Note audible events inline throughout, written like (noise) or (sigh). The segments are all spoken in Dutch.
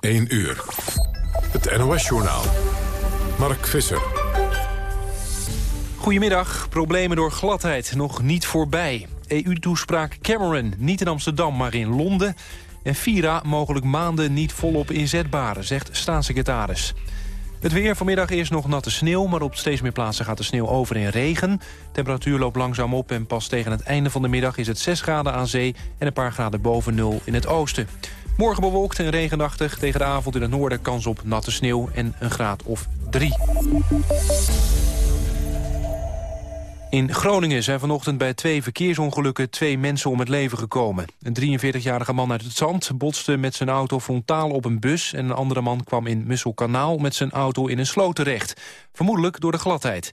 1 uur. Het NOS-journaal. Mark Visser. Goedemiddag. Problemen door gladheid nog niet voorbij. EU-toespraak Cameron, niet in Amsterdam, maar in Londen. En Vira mogelijk maanden niet volop inzetbaar, zegt staatssecretaris. Het weer vanmiddag is nog natte sneeuw, maar op steeds meer plaatsen gaat de sneeuw over in regen. Temperatuur loopt langzaam op en pas tegen het einde van de middag is het 6 graden aan zee en een paar graden boven nul in het oosten. Morgen bewolkt en regenachtig. Tegen de avond in het noorden kans op natte sneeuw en een graad of drie. In Groningen zijn vanochtend bij twee verkeersongelukken twee mensen om het leven gekomen. Een 43-jarige man uit het Zand botste met zijn auto frontaal op een bus... en een andere man kwam in Musselkanaal met zijn auto in een sloot terecht. Vermoedelijk door de gladheid.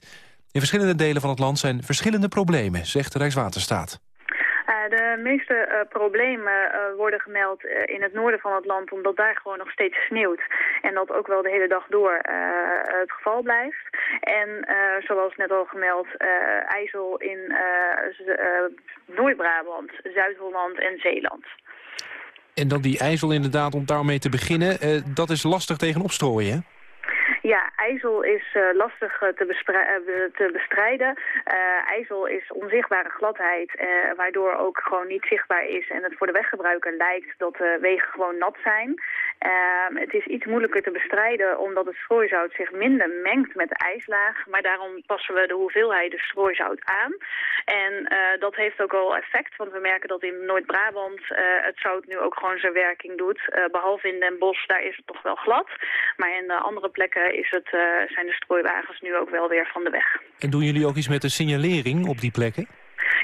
In verschillende delen van het land zijn verschillende problemen, zegt de Rijkswaterstaat. Eh, de meeste uh, problemen uh, worden gemeld in het noorden van het land... omdat daar gewoon nog steeds sneeuwt. En dat ook wel de hele dag door het geval blijft. En zoals net al gemeld, IJssel in Noord-Brabant, Zuid-Holland en Zeeland. En dan die IJssel inderdaad, om daarmee te beginnen... dat is lastig tegen opstrooien, hè? Ja, ijzel is uh, lastig uh, te, uh, te, bestrijden. ijzel is onzichtbare gladheid, waardoor ook gewoon niet zichtbaar is en het voor de weggebruiker lijkt dat de wegen gewoon nat zijn. Ehm, het is iets moeilijker te bestrijden omdat het strooizout zich minder mengt met de ijslaag, maar daarom passen we de hoeveelheid strooizout aan. En dat heeft ook al effect, want we merken dat in Noord-Brabant het zout nu ook gewoon zijn werking doet. behalve in Den Bosch, daar is het toch wel glad, maar in de andere plekken is het, uh, zijn de strooiwagens nu ook wel weer van de weg. En doen jullie ook iets met de signalering op die plekken?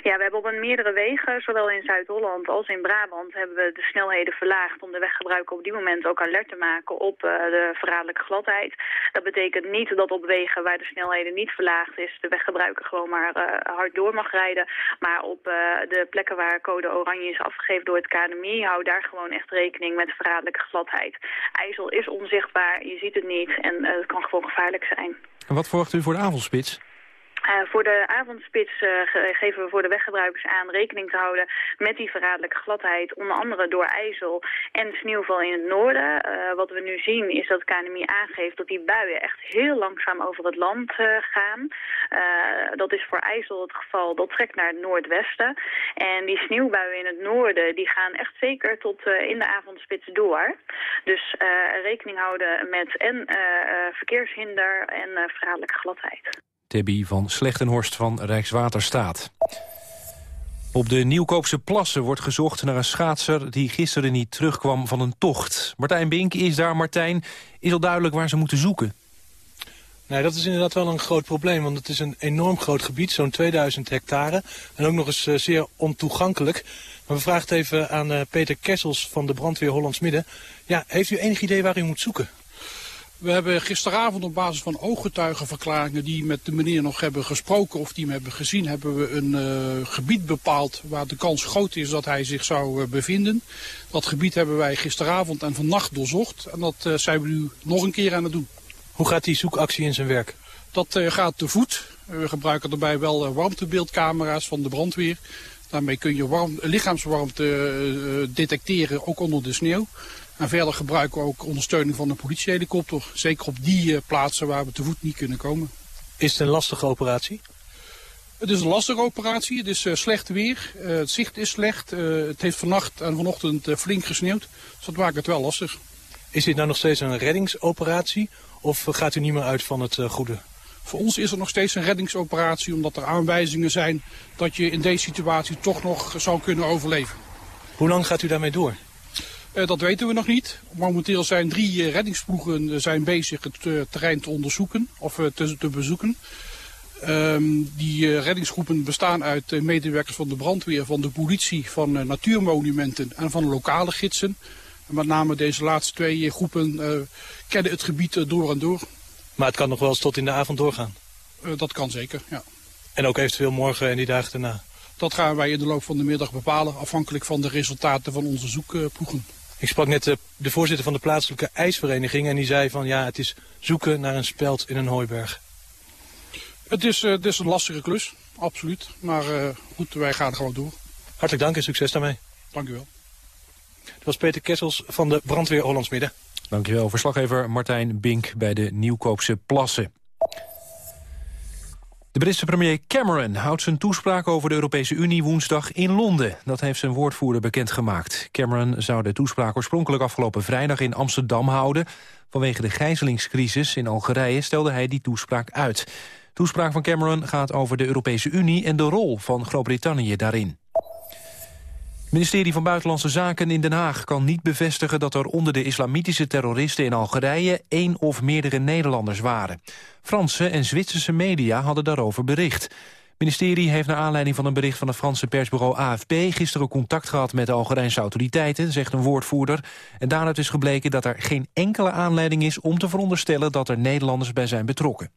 Ja, we hebben op meerdere wegen, zowel in Zuid-Holland als in Brabant, hebben we de snelheden verlaagd om de weggebruiker op die moment ook alert te maken op uh, de verraderlijke gladheid. Dat betekent niet dat op wegen waar de snelheden niet verlaagd is, de weggebruiker gewoon maar uh, hard door mag rijden. Maar op uh, de plekken waar code oranje is afgegeven door het KNMI, hou daar gewoon echt rekening met verraderlijke gladheid. IJssel is onzichtbaar, je ziet het niet en het kan gewoon gevaarlijk zijn. En wat verwacht u voor de avondspits? Uh, voor de avondspits uh, geven we voor de weggebruikers aan rekening te houden met die verraderlijke gladheid, onder andere door ijzel en sneeuwval in het noorden. Uh, wat we nu zien is dat KNMI aangeeft dat die buien echt heel langzaam over het land gaan. dat is voor ijzel het geval, dat trekt naar het noordwesten. En die sneeuwbuien in het noorden die gaan echt zeker tot in de avondspits door. Dus rekening houden met en verkeershinder en verraderlijke gladheid. Debbie van Slechtenhorst van Rijkswaterstaat. Op de Nieuwkoopse plassen wordt gezocht naar een schaatser... die gisteren niet terugkwam van een tocht. Martijn Bink is daar. Martijn, is al duidelijk waar ze moeten zoeken? Nee, dat is inderdaad wel een groot probleem, want het is een enorm groot gebied, zo'n 2000 hectare. En ook nog eens uh, zeer ontoegankelijk. Maar we vragen het even aan uh, Peter Kessels van de brandweer Hollands Midden. Ja, heeft u enig idee waar u moet zoeken? We hebben gisteravond op basis van ooggetuigenverklaringen die met de meneer nog hebben gesproken of die hem hebben gezien, hebben we een uh, gebied bepaald waar de kans groot is dat hij zich zou uh, bevinden. Dat gebied hebben wij gisteravond en vannacht doorzocht en dat uh, zijn we nu nog een keer aan het doen. Hoe gaat die zoekactie in zijn werk? Dat gaat te voet. We gebruiken daarbij wel warmtebeeldcamera's van de brandweer. Daarmee kun je warm, lichaamswarmte detecteren, ook onder de sneeuw. En verder gebruiken we ook ondersteuning van een politiehelikopter. Zeker op die uh, plaatsen waar we te voet niet kunnen komen. Is het een lastige operatie? Het is een lastige operatie. Het is uh, slecht weer. Uh, het zicht is slecht. het heeft vannacht en vanochtend flink gesneeuwd. Dus dat maakt het wel lastig. Is dit nou nog steeds een reddingsoperatie? Of gaat u niet meer uit van het goede? Voor ons is er nog steeds een reddingsoperatie. Omdat er aanwijzingen zijn dat je in deze situatie toch nog zou kunnen overleven. Hoe lang gaat u daarmee door? Uh, dat weten we nog niet. Momenteel zijn drie uh, reddingsploegen uh, zijn bezig het terrein te onderzoeken of te, te, bezoeken. Um, die reddingsgroepen bestaan uit medewerkers van de brandweer, van de politie, van natuurmonumenten en van lokale gidsen. En met name deze laatste twee groepen kennen het gebied door en door. Maar het kan nog wel eens tot in de avond doorgaan? dat kan zeker, ja. En ook eventueel morgen en die dagen daarna? Dat gaan wij in de loop van de middag bepalen, afhankelijk van de resultaten van onze zoekploegen. Ik sprak net de, de voorzitter van de plaatselijke ijsvereniging en die zei van ja, het is zoeken naar een speld in een hooiberg. Het is, uh, het is een lastige klus, absoluut. Maar uh, goed, wij gaan gewoon door. Hartelijk dank en succes daarmee. Dank u wel. Dat was Peter Kessels van de Brandweer Hollands Midden. Dankjewel, verslaggever Martijn Bink bij de Nieuwkoopse Plassen. De Britse premier Cameron houdt zijn toespraak over de Europese Unie woensdag in Londen. Dat heeft zijn woordvoerder bekendgemaakt. Cameron zou de toespraak oorspronkelijk afgelopen vrijdag in Amsterdam houden. Vanwege de gijzelingscrisis in Algerije stelde hij die toespraak uit. toespraak van Cameron gaat over de Europese Unie en de rol van Groot-Brittannië daarin. Het ministerie van Buitenlandse Zaken in Den Haag kan niet bevestigen dat er onder de islamitische terroristen in Algerije één of meerdere Nederlanders waren. Franse en Zwitserse media hadden daarover bericht. Het ministerie heeft naar aanleiding van een bericht van het Franse persbureau AFP gisteren contact gehad met de Algerijnse autoriteiten, zegt een woordvoerder. En daaruit is gebleken dat er geen enkele aanleiding is om te veronderstellen dat er Nederlanders bij zijn betrokken.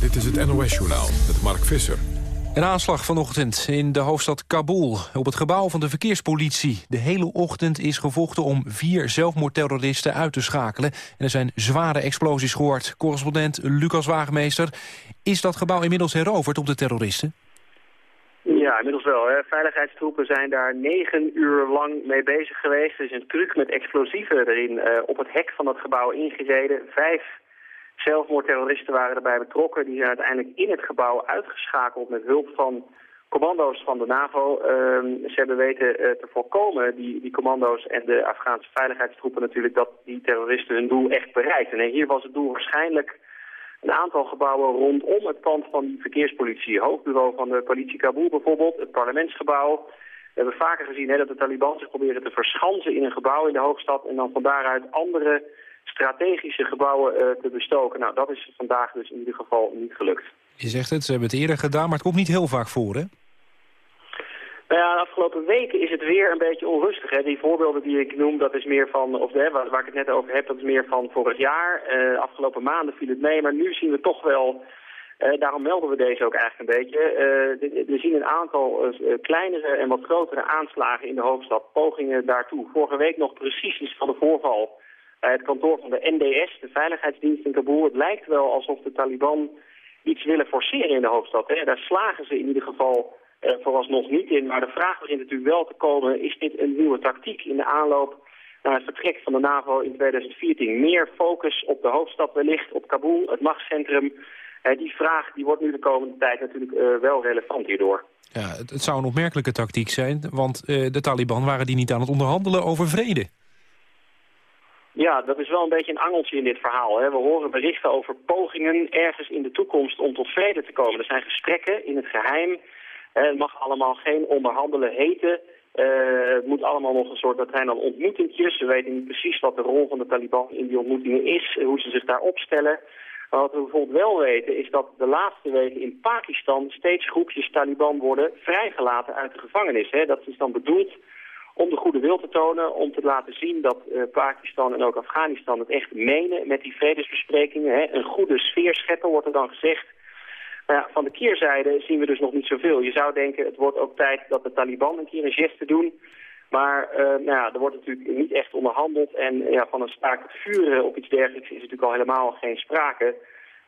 Dit is het NOS-journaal met Mark Visser. Een aanslag vanochtend in de hoofdstad Kabul op het gebouw van de verkeerspolitie. De hele ochtend is gevochten om vier zelfmoordterroristen uit te schakelen. En er zijn zware explosies gehoord. Correspondent Lucas Waagmeester. Is dat gebouw inmiddels heroverd op de terroristen? Ja, inmiddels wel. Hè. Veiligheidstroepen zijn daar negen uur lang mee bezig geweest. Er is een truc met explosieven erin uh, op het hek van het gebouw ingereden. Vijf Zelfmoordterroristen waren erbij betrokken. Die zijn uiteindelijk in het gebouw uitgeschakeld met hulp van commando's van de NAVO. Ehm, ze hebben weten uh, te voorkomen, die, die commando's en de Afghaanse veiligheidstroepen natuurlijk, dat die terroristen hun doel echt bereikten. En hier was het doel waarschijnlijk een aantal gebouwen rondom het pand van die verkeerspolitie. Hoofdbureau van de politie Kabul bijvoorbeeld, het parlementsgebouw. We hebben vaker gezien hè, dat de Taliban zich proberen te verschansen in een gebouw in de hoofdstad en dan van daaruit andere strategische gebouwen uh, te bestoken. Nou, dat is vandaag dus in ieder geval niet gelukt. Je zegt het, ze hebben het eerder gedaan, maar het komt niet heel vaak voor, hè? Nou ja, de afgelopen weken is het weer een beetje onrustig. Hè. Die voorbeelden die ik noem, dat is meer van, of de, waar, waar ik het net over heb, dat is meer van vorig jaar. Uh, afgelopen maanden viel het mee, maar nu zien we toch wel, uh, daarom melden we deze ook eigenlijk een beetje. Uh, we zien een aantal kleinere en wat grotere aanslagen in de hoofdstad, pogingen daartoe. Vorige week nog precies iets van de voorval het kantoor van de NDS, de Veiligheidsdienst in Kabul. Het lijkt wel alsof de Taliban iets willen forceren in de hoofdstad. Hè. Daar slagen ze in ieder geval uh, vooralsnog niet in. Maar de vraag begint natuurlijk wel te komen, is dit een nieuwe tactiek in de aanloop naar het vertrek van de NAVO in 2014? Meer focus op de hoofdstad wellicht, op Kabul, het machtscentrum. Uh, die vraag die wordt nu de komende tijd natuurlijk uh, wel relevant hierdoor. Ja, het, het, zou een opmerkelijke tactiek zijn, want de Taliban waren die niet aan het onderhandelen over vrede. Ja, dat is wel een beetje een angeltje in dit verhaal. Hè. We horen berichten over pogingen ergens in de toekomst om tot vrede te komen. Er zijn gesprekken in het geheim. Het mag allemaal geen onderhandelen heten. Uh, het moet allemaal nog een soort, dat zijn dan ontmoetingjes. We weten niet precies wat de rol van de Taliban in die ontmoetingen is, hoe ze zich daar opstellen. Maar wat we bijvoorbeeld wel weten is dat de laatste weken in Pakistan steeds groepjes Taliban worden vrijgelaten uit de gevangenis. Hè. Dat is dan bedoeld om de goede wil te tonen, om te laten zien dat uh, Pakistan en ook Afghanistan het echt menen met die vredesbesprekingen. Hè. Een goede sfeer scheppen wordt er dan gezegd. Maar ja, van de keerzijde zien we dus nog niet zoveel. Je zou denken, het wordt ook tijd dat de Taliban een keer een geste doen. Maar uh, nou ja, er wordt natuurlijk niet echt onderhandeld. En ja, van een het vuren op iets dergelijks is natuurlijk al helemaal geen sprake.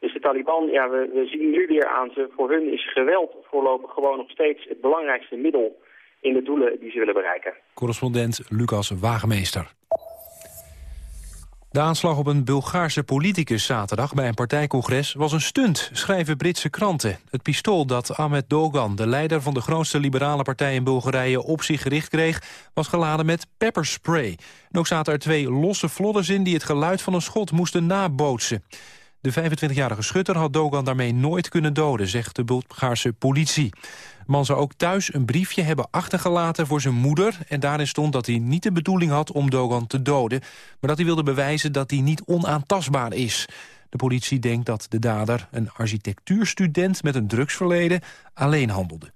Dus de Taliban, ja, we, we zien nu weer aan ze. Voor hun is geweld voorlopig gewoon nog steeds het belangrijkste middel in de doelen die ze willen bereiken. Correspondent Lucas Wagemeester. De aanslag op een Bulgaarse politicus zaterdag bij een partijcongres was een stunt, schrijven Britse kranten. Het pistool dat Ahmed Dogan, de leider van de grootste liberale partij in Bulgarije, op zich gericht kreeg, was geladen met pepperspray. Ook zaten er twee losse vlodders in die het geluid van een schot moesten nabootsen. De 25-jarige schutter had Dogan daarmee nooit kunnen doden, zegt de Bulgaarse politie. Man zou ook thuis een briefje hebben achtergelaten voor zijn moeder... en daarin stond dat hij niet de bedoeling had om Dogan te doden... maar dat hij wilde bewijzen dat hij niet onaantastbaar is. De politie denkt dat de dader, een architectuurstudent met een drugsverleden, alleen handelde.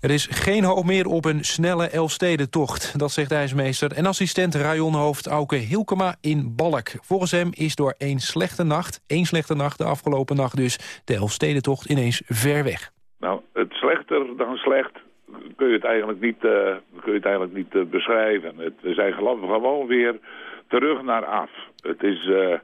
Er is geen hoop meer op een snelle Elfstedentocht, dat zegt ijsmeester... en assistent rajonhoofd Auke Hilkema in Balk. Volgens hem is door één slechte nacht, één slechte nacht de afgelopen nacht dus... de Elfstedentocht ineens ver weg. Nou, het slechter dan slecht kun je het eigenlijk niet, uh, kun je het eigenlijk niet uh, beschrijven. Het, we zijn gewoon weer terug naar af. Het is uh,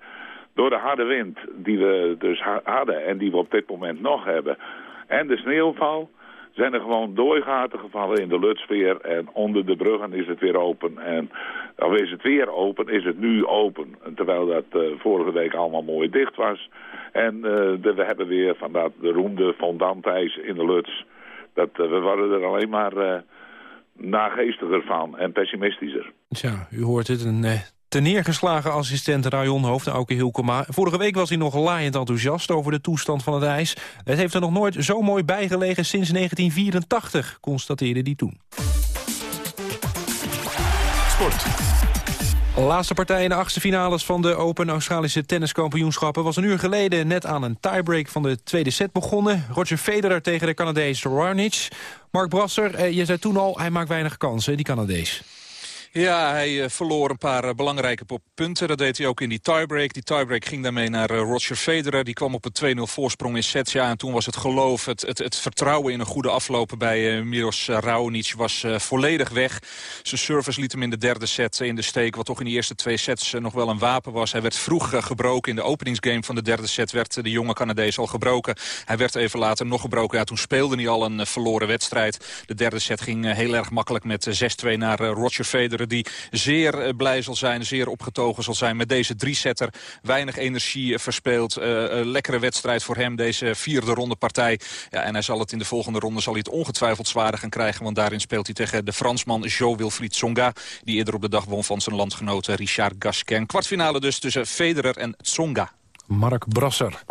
door de harde wind die we dus hadden en die we op dit moment nog hebben... en de sneeuwval zijn er gewoon dooigaten gevallen in de Lutsveer. En onder de bruggen is het weer open. En of is het weer open, is het nu open. terwijl dat uh, vorige week allemaal mooi dicht was. En de, we hebben weer van dat beroemde fondantijs in de Luts. Dat, uh, we worden er alleen maar nageestiger van en pessimistischer. Tja, u hoort het, een de neergeslagen assistent rajonhoofd Auke Hilkema. Vorige week was hij nog laaiend enthousiast over de toestand van het ijs. Het heeft er nog nooit zo mooi bijgelegen sinds 1984, constateerde hij toen. Sport. Laatste partij in de achtste finales van de Open Australische tenniskampioenschappen... was een uur geleden net aan een tiebreak van de tweede set begonnen. Roger Federer tegen de Canadees Raonic. Mark Brasser, eh, je zei toen al, hij maakt weinig kansen, die Canadees. Ja, hij uh, verloor een paar uh, belangrijke punten. Dat deed hij ook in die tiebreak. Die tiebreak ging daarmee naar uh, Roger Federer. Die kwam op een 2-0 voorsprong in sets. Ja, en toen was het geloof, het, het, het vertrouwen in een goede aflopen bij Miros Raonic was volledig weg. Zijn service liet hem in de derde set in de steek. Wat toch in die eerste twee sets nog wel een wapen was. Hij werd vroeg gebroken. In de openingsgame van de derde set werd de jonge Canadees al gebroken. Hij werd even later nog gebroken. Ja, toen speelde hij al een verloren wedstrijd. De derde set ging heel erg makkelijk met 6-2 naar Roger Federer die zeer eh, blij zal zijn, zeer opgetogen zal zijn met deze drie-setter. Weinig energie eh, verspeeld. Uh, lekkere wedstrijd voor hem, deze vierde ronde partij. Ja, en hij zal het in de volgende ronde zal hij het ongetwijfeld zwaarder gaan krijgen. Want daarin speelt hij tegen de Fransman Jo Wilfried Tsonga. Die eerder op de dag won van zijn landgenoot Richard Gasquin. Kwartfinale dus tussen Federer en Tsonga. Mark Brasser.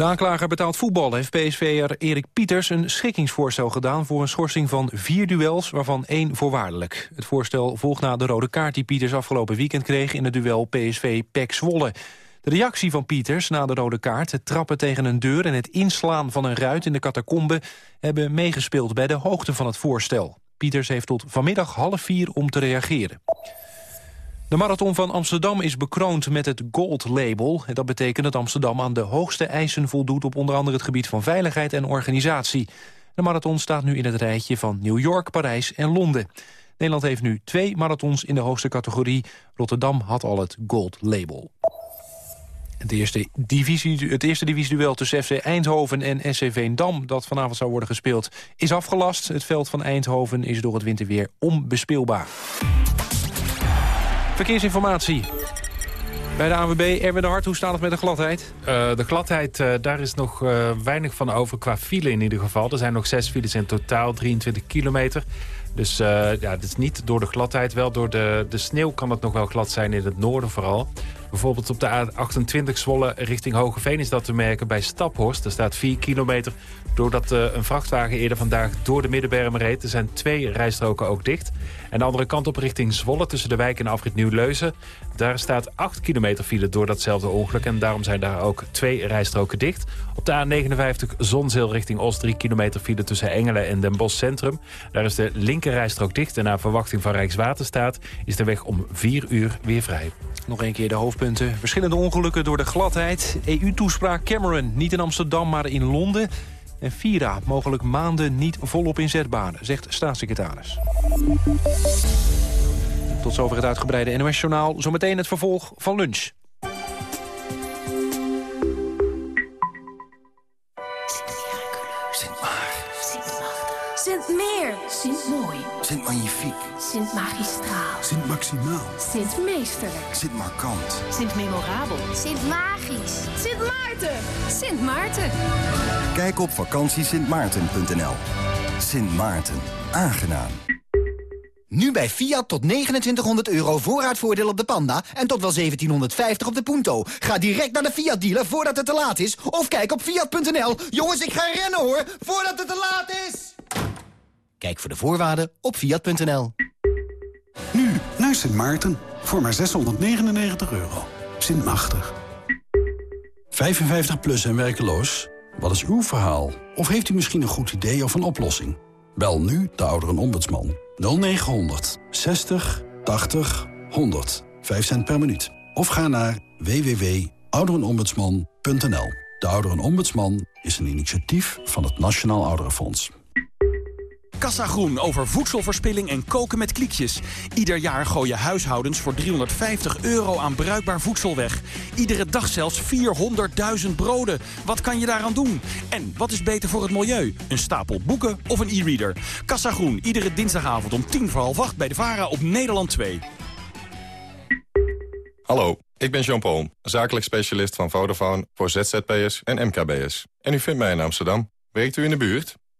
De aanklager betaald voetbal heeft PSV'er Erik Pieters een schikkingsvoorstel gedaan voor een schorsing van vier duels, waarvan één voorwaardelijk. Het voorstel volgt na de rode kaart die Pieters afgelopen weekend kreeg in het duel PSV-PEC Zwolle. De reactie van Pieters na de rode kaart, het trappen tegen een deur en het inslaan van een ruit in de catacombe hebben meegespeeld bij de hoogte van het voorstel. Pieters heeft tot vanmiddag half vier om te reageren. De marathon van Amsterdam is bekroond met het Gold Label. Dat betekent dat Amsterdam aan de hoogste eisen voldoet... op onder andere het gebied van veiligheid en organisatie. De marathon staat nu in het rijtje van New York, Parijs en Londen. Nederland heeft nu twee marathons in de hoogste categorie. Rotterdam had al het Gold Label. Het eerste, divisie, het eerste divisieduel tussen FC Eindhoven en SC Veendam... dat vanavond zou worden gespeeld, is afgelast. Het veld van Eindhoven is door het winterweer onbespeelbaar. Verkeersinformatie. Bij de ANWB, Erwin de Hart, hoe staat het met de gladheid? Uh, de gladheid, uh, daar is nog uh, weinig van over qua file in ieder geval. Er zijn nog zes files in totaal, 23 kilometer. Dus ja, het is niet door de gladheid, wel door de, de sneeuw kan het nog wel glad zijn in het noorden vooral. Bijvoorbeeld op de A28 Zwolle richting Hogeveen is dat te merken bij Staphorst. Er staat 4 kilometer doordat een vrachtwagen eerder vandaag door de Middenberm reed. Zijn twee rijstroken ook dicht. En de andere kant op richting Zwolle tussen de wijk en afrit Nieuw-Leuzen. Daar staat 8 kilometer file door datzelfde ongeluk. En daarom zijn daar ook twee rijstroken dicht. Op de A59 Zonzeel richting Os 3 kilometer file tussen Engelen en Den Bosch Centrum. Daar is de linker rijstrook dicht. En na verwachting van Rijkswaterstaat is de weg om 4 uur weer vrij. Nog een keer de hoofdpunten. Verschillende ongelukken door de gladheid. EU-toespraak Cameron, niet in Amsterdam, maar in Londen. En Vira mogelijk maanden niet volop inzetbaar, zegt staatssecretaris. Tot zover het uitgebreide NOS-journaal. Zometeen het vervolg van lunch. Sint-Meer. Sint-Mooi. Sint-Magnifiek. Sint-Magistraal. Sint-Maximaal. Sint-Meesterlijk. Sint-Markant. Sint-Memorabel. Sint-Magisch. Sint-Maarten. Sint Maarten. Kijk op vakantiesintmaarten.nl. Sint Maarten. Aangenaam. Nu bij Fiat tot 2900 euro voorraadvoordeel op de Panda en tot wel 1750 op de Punto. Ga direct naar de Fiat dealer voordat het te laat is of kijk op fiat.nl. Jongens, ik ga rennen hoor, voordat het te laat is. Kijk voor de voorwaarden op fiat.nl. Nu naar Sint Maarten voor maar 699 euro. Sint Machtig. 55 plus en werkeloos? Wat is uw verhaal? Of heeft u misschien een goed idee of een oplossing? Bel nu de ouderenombudsman 0900 60 80 100. 5 cent per minuut. Of ga naar www.ouderenombudsman.nl. De Ouderenombudsman is een initiatief van het Nationaal Ouderenfonds. Kassa Groen over voedselverspilling en koken met kliekjes. Ieder jaar gooien huishoudens voor 350 euro aan bruikbaar voedsel weg. Iedere dag zelfs 400.000 broden. Wat kan je daaraan doen? En wat is beter voor het milieu? Een stapel boeken of een e-reader? Kassa Groen, iedere dinsdagavond om tien voor half acht bij de VARA op Nederland 2. Hallo, ik ben Jean-Paul, zakelijk specialist van Vodafone voor ZZP'ers en MKB'ers. En u vindt mij in Amsterdam. Werkt u in de buurt?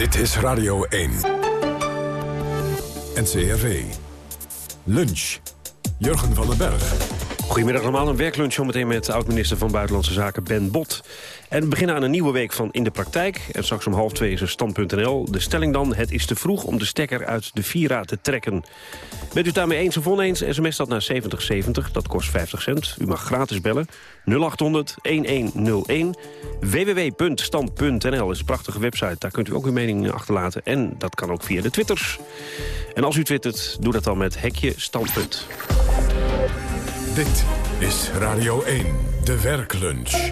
Dit is Radio 1. NCRV. Lunch. Jurgen van den Berg. Goedemiddag allemaal, een werklunch zometeen met oud-minister van Buitenlandse Zaken Ben Bot. En we beginnen aan een nieuwe week van In de Praktijk. En straks om half twee is er stand.nl. De stelling dan, het is te vroeg om de stekker uit de Vira te trekken. Bent u daarmee eens of oneens, sms dat naar 7070, dat kost 50 cent. U mag gratis bellen, 0800-1101. www.stand.nl is een prachtige website, daar kunt u ook uw mening achterlaten. En dat kan ook via de twitters. En als u twittert, doe dat dan met hekje standpunt. Dit is Radio 1, de werklunch.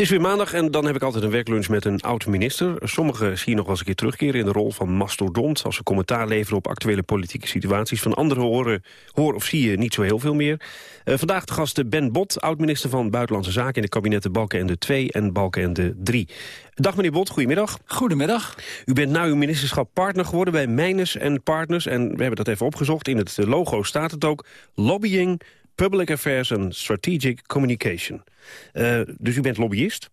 Het is weer maandag en dan heb ik altijd een werklunch met een oud-minister. Sommigen zie je nog wel eens een keer terugkeren in de rol van mastodont... als ze commentaar leveren op actuele politieke situaties. Van anderen horen, hoor of zie je niet zo heel veel meer. Uh, vandaag de gast Ben Bot, oud-minister van Buitenlandse Zaken... in de kabinetten Balkenende 2 en Balkenende 3. Dag meneer Bot, goedemiddag. Goedemiddag. U bent na uw ministerschap partner geworden bij Mijnes en Partners... en we hebben dat even opgezocht. In het logo staat het ook lobbying Public Affairs and Strategic Communication. Uh, dus u bent lobbyist?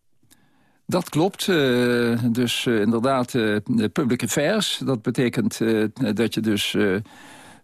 Dat klopt. Uh, dus uh, inderdaad, public affairs. Dat betekent dat je dus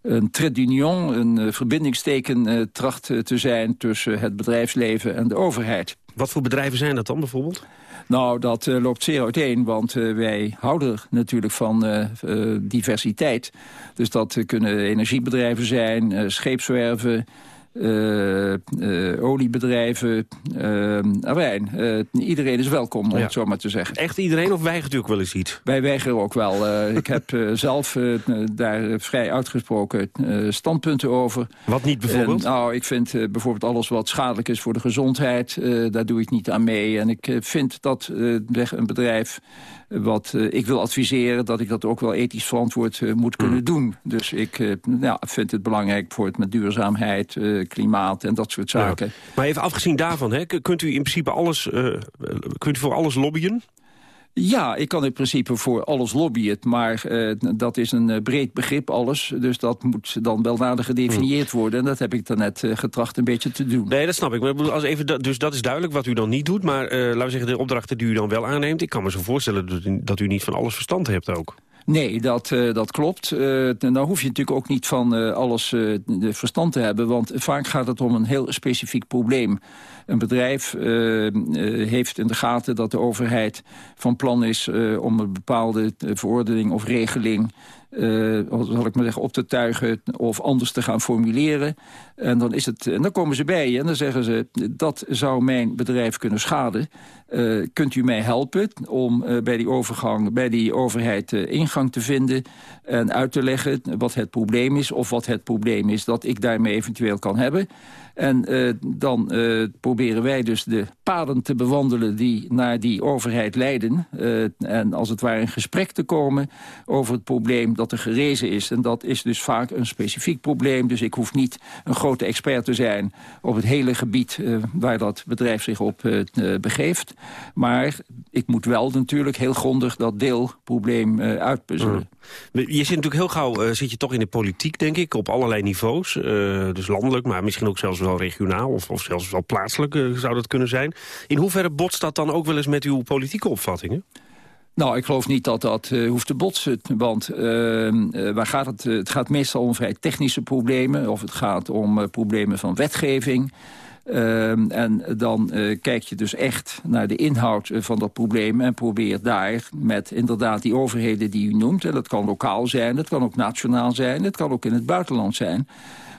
een trait d'union, een verbindingsteken tracht te zijn... tussen het bedrijfsleven en de overheid. Wat voor bedrijven zijn dat dan bijvoorbeeld? Nou, dat uh, loopt zeer uiteen, want uh, wij houden natuurlijk van uh, diversiteit. Dus dat kunnen energiebedrijven zijn, scheepswerven... Uh, uh, oliebedrijven, uh, iedereen is welkom, om ja. het zo maar te zeggen. Echt iedereen of weigert u ook wel eens iets? Wij weigeren ook wel. ik heb zelf daar vrij uitgesproken standpunten over. Wat niet bijvoorbeeld? nou, ik vind bijvoorbeeld alles wat schadelijk is voor de gezondheid, daar doe ik niet aan mee. En ik vind dat een bedrijf wat uh, ik wil adviseren... dat ik dat ook wel ethisch verantwoord uh, moet kunnen mm. doen. Dus ik uh, nou, vind het belangrijk voor het met duurzaamheid, klimaat en dat soort zaken. Ja. Maar even afgezien daarvan, hè, kunt u in principe alles, kunt u voor alles lobbyen? Ja, ik kan in principe voor alles lobbyen, maar uh, dat is een uh, breed begrip alles. Dus dat moet dan wel nader gedefinieerd hmm. worden. En dat heb ik daarnet uh, getracht een beetje te doen. Nee, dat snap ik. Maar als even, dus dat is duidelijk wat u dan niet doet. Maar laten we zeggen, de opdrachten die u dan wel aanneemt... ik kan me zo voorstellen dat u, niet van alles verstand hebt ook. Nee, dat, uh, dat klopt. Uh, nou hoef je natuurlijk ook niet van uh, alles de verstand te hebben... want vaak gaat het om een heel specifiek probleem. Een bedrijf heeft in de gaten dat de overheid van plan is... om een bepaalde verordening of regeling uh, zal ik maar zeggen, op te tuigen of anders te gaan formuleren. En dan, is het, en dan komen ze bij je en dan zeggen ze... dat zou mijn bedrijf kunnen schaden. Kunt u mij helpen om bij die overgang, bij die overheid ingang te vinden... en uit te leggen wat het probleem is of wat het probleem is... dat ik daarmee eventueel kan hebben... En dan proberen wij dus de paden te bewandelen die naar die overheid leiden. Uh, en als het ware in gesprek te komen over het probleem dat er gerezen is. En dat is dus vaak een specifiek probleem. Dus ik hoef niet een grote expert te zijn op het hele gebied waar dat bedrijf zich op begeeft. Maar ik moet wel natuurlijk heel grondig dat deelprobleem uitpuzzelen. Mm. Je zit natuurlijk heel gauw zit je toch in de politiek, denk ik, op allerlei niveaus. dus landelijk, maar misschien ook zelfs wel regionaal of, of zelfs wel plaatselijk zou dat kunnen zijn. In hoeverre botst dat dan ook wel eens met uw politieke opvattingen? Nou, ik geloof niet dat dat uh, hoeft te botsen. Want uh, waar gaat het? het gaat meestal om vrij technische problemen. Of het gaat om problemen van wetgeving. En dan eh, kijk je dus echt naar de inhoud eh, van dat probleem... en probeer daar met inderdaad die overheden die u noemt... en dat kan lokaal zijn, dat kan ook nationaal zijn... dat kan ook in het buitenland zijn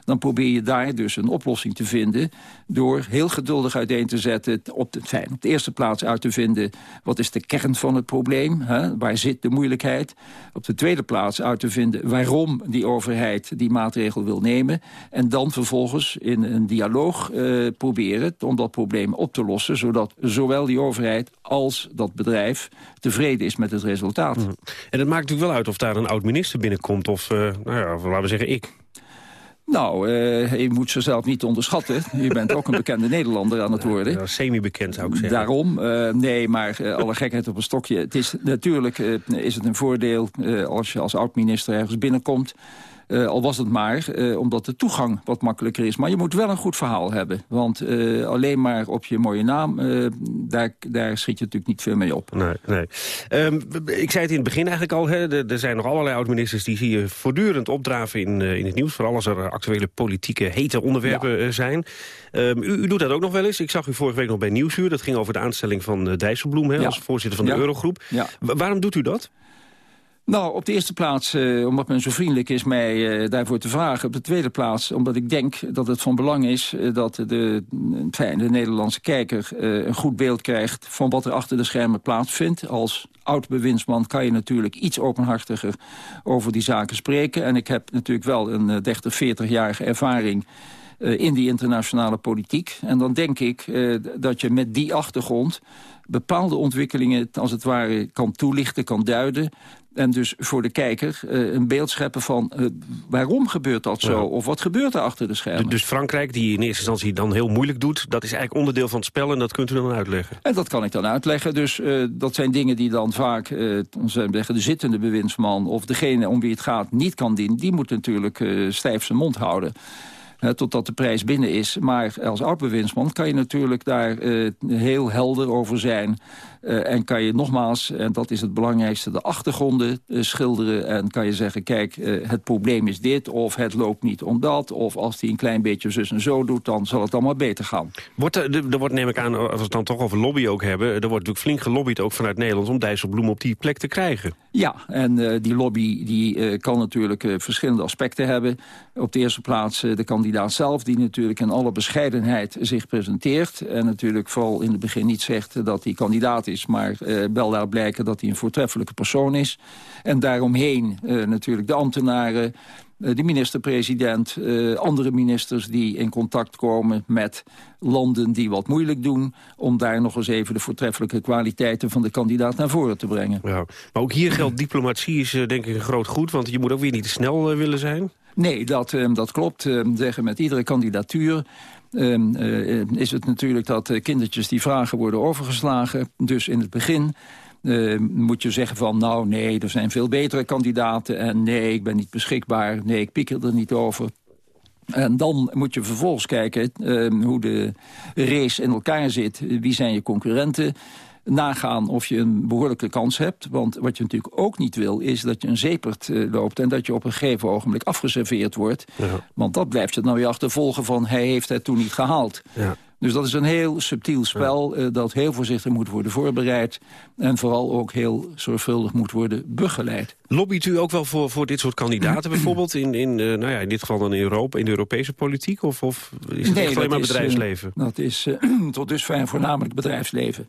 dan probeer je daar dus een oplossing te vinden... door heel geduldig uiteen te zetten, op de, op de eerste plaats uit te vinden... wat is de kern van het probleem, hè? waar zit de moeilijkheid... op de tweede plaats uit te vinden waarom die overheid die maatregel wil nemen... en dan vervolgens in een dialoog eh, proberen om dat probleem op te lossen... zodat zowel die overheid als dat bedrijf tevreden is met het resultaat. Mhm. En het maakt natuurlijk wel uit of daar een oud-minister binnenkomt... of, uh, nou ja, laten we zeggen, ik... Nou, uh, je moet zichzelf niet onderschatten. Je bent ook een bekende Nederlander aan het worden. Ja, Semi-bekend zou ik zeggen. Daarom, uh, nee, maar uh, alle gekheid op een stokje. Het is, natuurlijk is het een voordeel als je als oud-minister ergens binnenkomt... Uh, al was het maar uh, omdat de toegang wat makkelijker is. Maar je moet wel een goed verhaal hebben. Want uh, alleen maar op je mooie naam, daar, daar schiet je natuurlijk niet veel mee op. Nee, nee. Um, ik zei het in het begin eigenlijk al. Hè, er zijn nog allerlei oud-ministers die zie je voortdurend opdraven in, in het nieuws. Vooral als er actuele politieke hete onderwerpen ja. zijn. Um, u, u, doet dat ook nog wel eens. Ik zag u vorige week nog bij Nieuwsuur. Dat ging over de aanstelling van Dijsselbloem hè, ja. als voorzitter van de ja. Eurogroep. Waarom doet u dat? Nou, op de eerste plaats, uh, omdat men zo vriendelijk is mij uh, daarvoor te vragen. Op de tweede plaats, omdat ik denk dat het van belang is... Uh, dat de, de Nederlandse kijker een goed beeld krijgt... van wat er achter de schermen plaatsvindt. Als oud-bewindsman kan je natuurlijk iets openhartiger over die zaken spreken. En ik heb natuurlijk wel een 30, 40-jarige ervaring in die internationale politiek. En dan denk ik dat je met die achtergrond bepaalde ontwikkelingen als het ware kan toelichten, kan duiden. En dus voor de kijker uh, een beeld scheppen van uh, waarom gebeurt dat zo? Ja. Of wat gebeurt er achter de schermen? Dus Frankrijk, die in eerste instantie dan heel moeilijk doet... dat is eigenlijk onderdeel van het spel en dat kunt u dan uitleggen? En dat kan ik dan uitleggen. Dus uh, dat zijn dingen die dan vaak de zittende bewindsman... of degene om wie het gaat niet kan dienen. Die moet natuurlijk stijf zijn mond houden totdat de prijs binnen is. Maar als oud-bewindsman kan je natuurlijk daar uh, heel helder over zijn. Uh, en kan je nogmaals, en dat is het belangrijkste, de achtergronden uh, schilderen. En kan je zeggen, kijk, het probleem is dit, of het loopt niet om dat. Of als hij een klein beetje zus en zo doet, dan zal het allemaal beter gaan. Wordt er, er wordt, neem ik aan, als we het dan toch over lobby ook hebben... er wordt natuurlijk flink gelobbyd ook vanuit Nederland... om Dijsselbloem op die plek te krijgen. Ja, en die lobby die, kan natuurlijk verschillende aspecten hebben. Op de eerste plaats de kandidaat zelf... die natuurlijk in alle bescheidenheid zich presenteert. En natuurlijk vooral in het begin niet zegt dat hij kandidaat is... maar uh, wel daar blijken dat hij een voortreffelijke persoon is. En daaromheen uh, natuurlijk de ambtenaren... Uh, de minister-president, andere ministers die in contact komen met landen die wat moeilijk doen... om daar nog eens even de voortreffelijke kwaliteiten van de kandidaat naar voren te brengen. Ja, maar ook hier geldt diplomatie is denk ik een groot goed... want je moet ook weer niet te snel willen zijn. Nee, dat, dat klopt. Zeggen met iedere kandidatuur um, uh, is het natuurlijk dat uh, kindertjes die vragen worden overgeslagen. Dus in het begin uh, moet je zeggen van nou nee, er zijn veel betere kandidaten. En nee, ik ben niet beschikbaar. Nee, ik pik er niet over. En dan moet je vervolgens kijken uh, hoe de race in elkaar zit. Wie zijn je concurrenten? Nagaan of je een behoorlijke kans hebt. Want wat je natuurlijk ook niet wil, is dat je een zeepert uh, loopt... en dat je op een gegeven ogenblik afgeserveerd wordt. Ja. Want dat blijft het nou weer achtervolgen van... hij heeft het toen niet gehaald. Ja. Dus dat is een heel subtiel spel uh, dat heel voorzichtig moet worden voorbereid... en vooral ook heel zorgvuldig moet worden begeleid. Lobbyt u ook wel voor, voor dit soort kandidaten (clears throat) bijvoorbeeld... in, in, uh, nou ja, in dit geval dan in Europa, in de Europese politiek? Of, of is het nee, echt alleen maar is, bedrijfsleven? dat is (clears throat) tot dusver voornamelijk bedrijfsleven.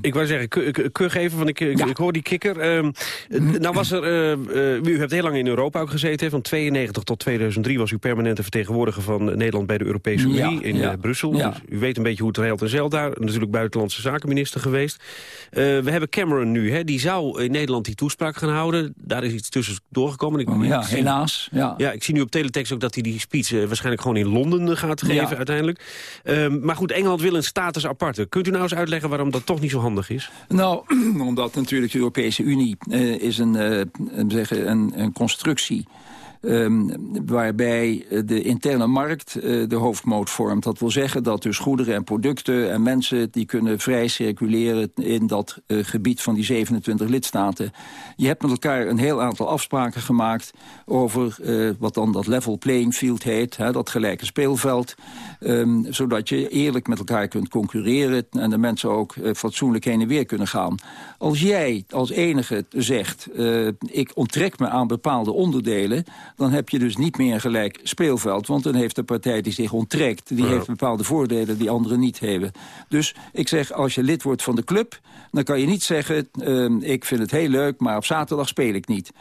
Ik wou zeggen, kug even, want ik, ik, ja. ik, hoor die kikker. Uh, nou was er, uh, uh, u hebt heel lang in Europa ook gezeten. Van 92 tot 2003 was u permanente vertegenwoordiger van Nederland bij de Europese Unie ja, in ja. Brussel. Dus u weet een beetje hoe het reilt en zeilt daar. Natuurlijk buitenlandse zakenminister geweest. we hebben Cameron nu, hè, die zou in Nederland die toespraak gaan houden. Daar is iets tussen doorgekomen. Ik, oh, ja, ik zie, helaas. Ja. ja, ik zie nu op teletext ook dat hij die speech waarschijnlijk gewoon in Londen gaat geven uiteindelijk. Uh, maar goed, Engeland wil een status aparte. Kunt u nou eens uitleggen waarom dat toch niet zo handig is? Nou, (clears throat) omdat natuurlijk de Europese Unie uh, is een, uh, zeggen, een, een constructie ehm, waarbij eh, de interne markt eh, de hoofdmoot vormt. Dat wil zeggen dat dus goederen en producten en mensen... die kunnen vrij circuleren in dat eh, gebied van die 27 lidstaten. Je hebt met elkaar een heel aantal afspraken gemaakt... over wat dan dat level playing field heet, hè, dat gelijke speelveld. ehm, zodat je eerlijk met elkaar kunt concurreren... en de mensen ook fatsoenlijk heen en weer kunnen gaan. Als jij als enige zegt, ik onttrek me aan bepaalde onderdelen... dan heb je dus niet meer een gelijk speelveld. Want dan heeft de partij die zich onttrekt... die Ja. heeft bepaalde voordelen die anderen niet hebben. Dus ik zeg, als je lid wordt van de club... dan kan je niet zeggen, eh, ik vind het heel leuk... maar op zaterdag speel ik niet.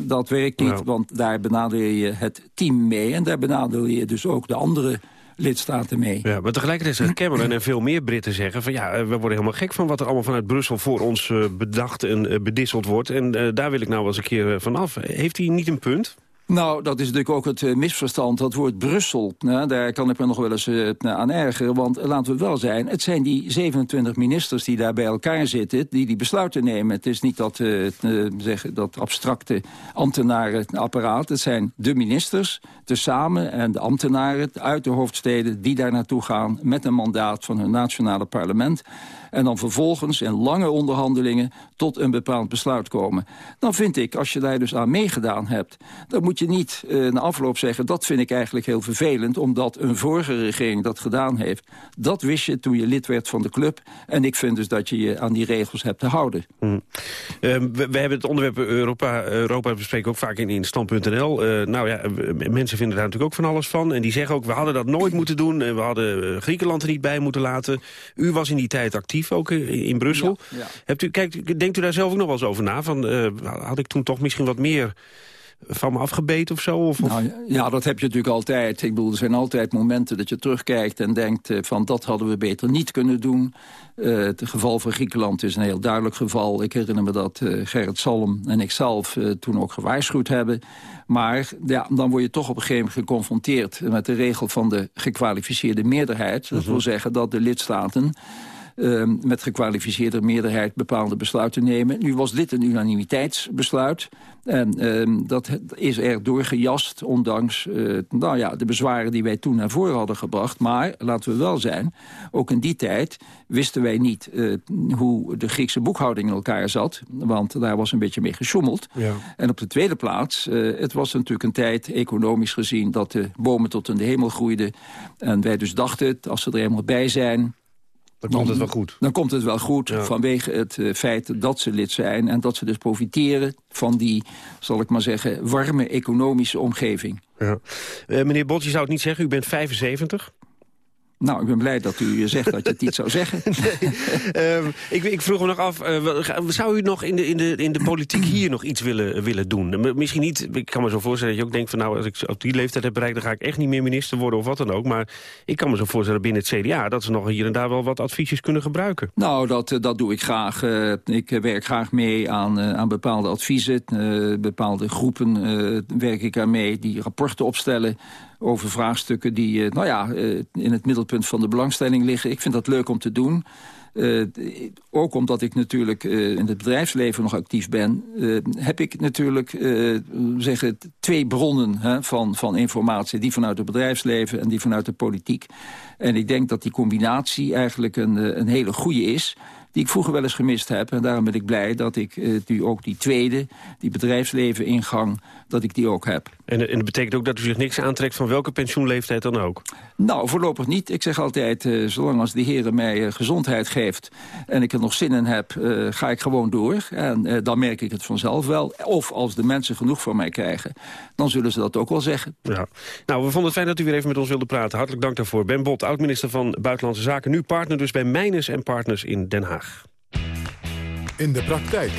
Dat werkt niet, Ja. want daar benadeel je het team mee... en daar benadeel je dus ook de andere lidstaten mee. Ja, maar tegelijkertijd zegt Cameron en veel meer Britten zeggen... van ja, eh, we worden helemaal gek van wat er allemaal vanuit Brussel... voor ons eh, bedacht en eh, bedisseld wordt. En daar wil ik nou wel eens een keer eh, van af. Heeft hij niet een punt? Nou, dat is natuurlijk ook het eh, misverstand. Dat woord Brussel, daar kan ik me nog wel eens eh, aan ergeren. Want eh, laten we wel zijn, het zijn die 27 ministers die daar bij elkaar zitten... die die besluiten nemen. Het is niet dat, eh, eh, zeggen, dat abstracte ambtenarenapparaat. Het zijn de ministers tezamen en de ambtenaren uit de hoofdsteden... die daar naartoe gaan met een mandaat van hun nationale parlement... En dan vervolgens in lange onderhandelingen tot een bepaald besluit komen. Dan vind ik, als je daar dus aan meegedaan hebt... dan moet je niet eh, na afloop zeggen... dat vind ik eigenlijk heel vervelend... omdat een vorige regering dat gedaan heeft. Dat wist je toen je lid werd van de club. En ik vind dus dat je je aan die regels hebt te houden. Hm. Eh, we, hebben het onderwerp Europa, Europa bespreken ook vaak in, in stand.nl. Eh, nou ja, mensen vinden daar natuurlijk ook van alles van. En die zeggen ook, we hadden dat nooit moeten doen. En we hadden eh, Griekenland er niet bij moeten laten. U was in die tijd actief ook eh, in, Brussel. ja. Hebt u, kijk, denkt u daar zelf ook nog wel eens over na? Van, eh, had ik toen toch misschien wat meer van me afgebeten of zo? Of, of- Nou, ja, dat heb je natuurlijk altijd. Ik bedoel, er zijn altijd momenten dat je terugkijkt en denkt... eh, van dat hadden we beter niet kunnen doen. Het geval van Griekenland is een heel duidelijk geval. Ik herinner me dat Gerrit Salm en ikzelf eh, toen ook gewaarschuwd hebben. Maar ja, dan word je toch op een gegeven moment geconfronteerd... met de regel van de gekwalificeerde meerderheid. Dat wil zeggen dat de lidstaten... eh, met gekwalificeerde meerderheid bepaalde besluiten nemen. Nu was dit een unanimiteitsbesluit. En eh, dat is er doorgejast, ondanks eh, nou ja, de bezwaren die wij toen naar voren hadden gebracht. Maar, laten we wel zijn, ook in die tijd wisten wij niet eh, hoe de Griekse boekhouding in elkaar zat. Want daar was een beetje mee gesjoemeld. Ja. En op de tweede plaats, eh, het was natuurlijk een tijd, economisch gezien... dat de bomen tot in de hemel groeiden. En wij dus dachten, als ze er helemaal bij zijn... Dan komt het wel goed. Dan komt het wel goed vanwege het eh, feit dat ze lid zijn... en dat ze dus profiteren van die, zal ik maar zeggen... warme economische omgeving. Ja. Eh, meneer Bot, je zou het niet zeggen, u bent 75. Nou, ik ben blij dat u zegt dat je het niet zou zeggen. (laughs) Ehm, ik, ik vroeg me nog af, eh, zou u nog in de, in de, in de politiek hier nog iets willen, willen doen? Misschien niet, ik kan me zo voorstellen dat je ook denkt van nou, als ik op die leeftijd heb bereikt, dan ga ik echt niet meer minister worden of wat dan ook. Maar ik kan me zo voorstellen binnen het CDA dat ze nog hier en daar wel wat adviesjes kunnen gebruiken. Nou, dat, eh, dat doe ik graag. Eh, Ik werk graag mee aan, aan bepaalde adviezen. Bepaalde groepen werk ik aan mee die rapporten opstellen over vraagstukken die eh, nou ja, eh, in het middelpunt van de belangstelling liggen. Ik vind dat leuk om te doen. Eh, ook omdat ik natuurlijk in het bedrijfsleven nog actief ben... heb ik natuurlijk zeggen, twee bronnen hè, van, van informatie. Die vanuit het bedrijfsleven en die vanuit de politiek. En ik denk dat die combinatie eigenlijk een, een hele goede is die ik vroeger wel eens gemist heb. En daarom ben ik blij dat ik eh, nu ook die tweede, die bedrijfsleven ingang, dat ik die ook heb. En, en dat betekent ook dat u zich niks aantrekt van welke pensioenleeftijd dan ook? Nou, voorlopig niet. Ik zeg altijd, eh, zolang als de heren mij eh, gezondheid geeft... en ik er nog zin in heb, eh, ga ik gewoon door. En eh, dan merk ik het vanzelf wel. Of als de mensen genoeg van mij krijgen, dan zullen ze dat ook wel zeggen. Ja. Nou, we vonden het fijn dat u weer even met ons wilde praten. Hartelijk dank daarvoor. Ben Bot, oud-minister van Buitenlandse Zaken. Nu partner dus bij Mijnes en Partners in Den Haag. In de praktijk.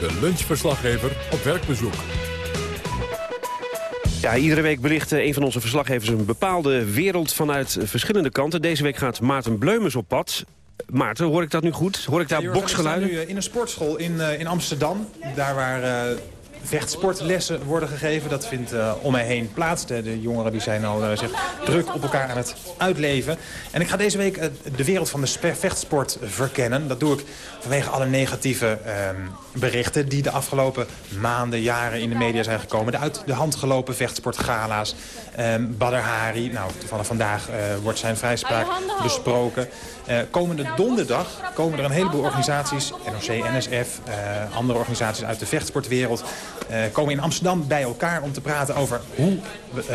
De lunchverslaggever op werkbezoek. Ja, iedere week belicht een van onze verslaggevers een bepaalde wereld vanuit verschillende kanten. Deze week gaat Maarten Bleumers op pad. Maarten, hoor ik dat nu goed? Hoor ik daar Ja, Jurgen, boksgeluiden? We staan nu eh, in een sportschool in, eh, in Amsterdam. Daar waar eh, vechtsportlessen worden gegeven. Dat vindt uh, om mij heen plaats. De, jongeren die zijn al uh, druk op elkaar aan het uitleven. En ik ga deze week uh, de wereld van de vechtsport verkennen. Dat doe ik vanwege alle negatieve ehm, berichten... die de afgelopen maanden, jaren in de media zijn gekomen. De uit de hand gelopen vechtsportgala's. Um, Badr Hari, nou, toevallig vandaag wordt zijn vrijspraak besproken. komende donderdag komen er een heleboel organisaties... NOC, NSF, andere organisaties uit de vechtsportwereld... komen in Amsterdam bij elkaar om te praten over hoe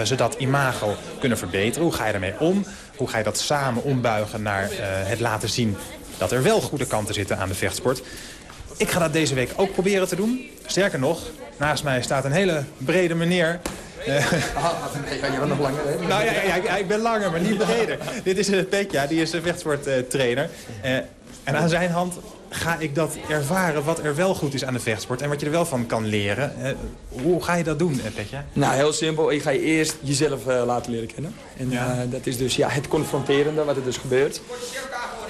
ze dat imago kunnen verbeteren. Hoe ga je daarmee om? Hoe ga je dat samen ombuigen naar het laten zien dat er wel goede kanten zitten aan de vechtsport? Ik ga dat deze week ook proberen te doen. Sterker nog, naast mij staat een hele brede meneer... (laughs) Uh, kan je wel nog langer, hè? Nou ja, ja, ja, ik ben langer, maar niet breder. Dit is uh, Petja, die is een vechtsporttrainer. en aan zijn hand ga ik dat ervaren wat er wel goed is aan de vechtsport... en wat je er wel van kan leren. hoe ga je dat doen, Petje? Nou, heel simpel. Ik ga je eerst jezelf uh, laten leren kennen. En ja. dat is dus ja, het confronterende, wat er dus gebeurt.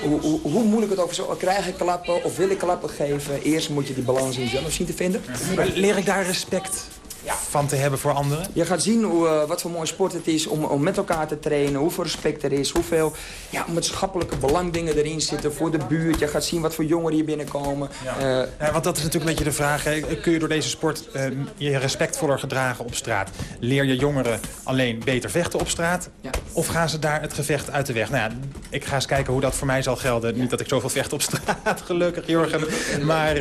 Hoe, hoe, hoe moeilijk het ook zo krijg ik klappen of wil ik klappen geven... eerst moet je die balans in jezelf zien te vinden. Leer ik daar respect van te hebben voor anderen? Je gaat zien hoe, uh, wat voor mooie sport het is om, om met elkaar te trainen. Hoeveel respect er is. Hoeveel ja, maatschappelijke belangdingen erin zitten voor de buurt. Je gaat zien wat voor jongeren hier binnenkomen. Ja. Uh, ja, want dat is natuurlijk een beetje de vraag. Hè. Kun je door deze sport uh, je respectvoller gedragen op straat? Leer je jongeren alleen beter vechten op straat? Ja. Of gaan ze daar het gevecht uit de weg? Nou ja, ik ga eens kijken hoe dat voor mij zal gelden. Niet dat ik zoveel vecht op straat, (laughs) gelukkig, Jorgen. Maar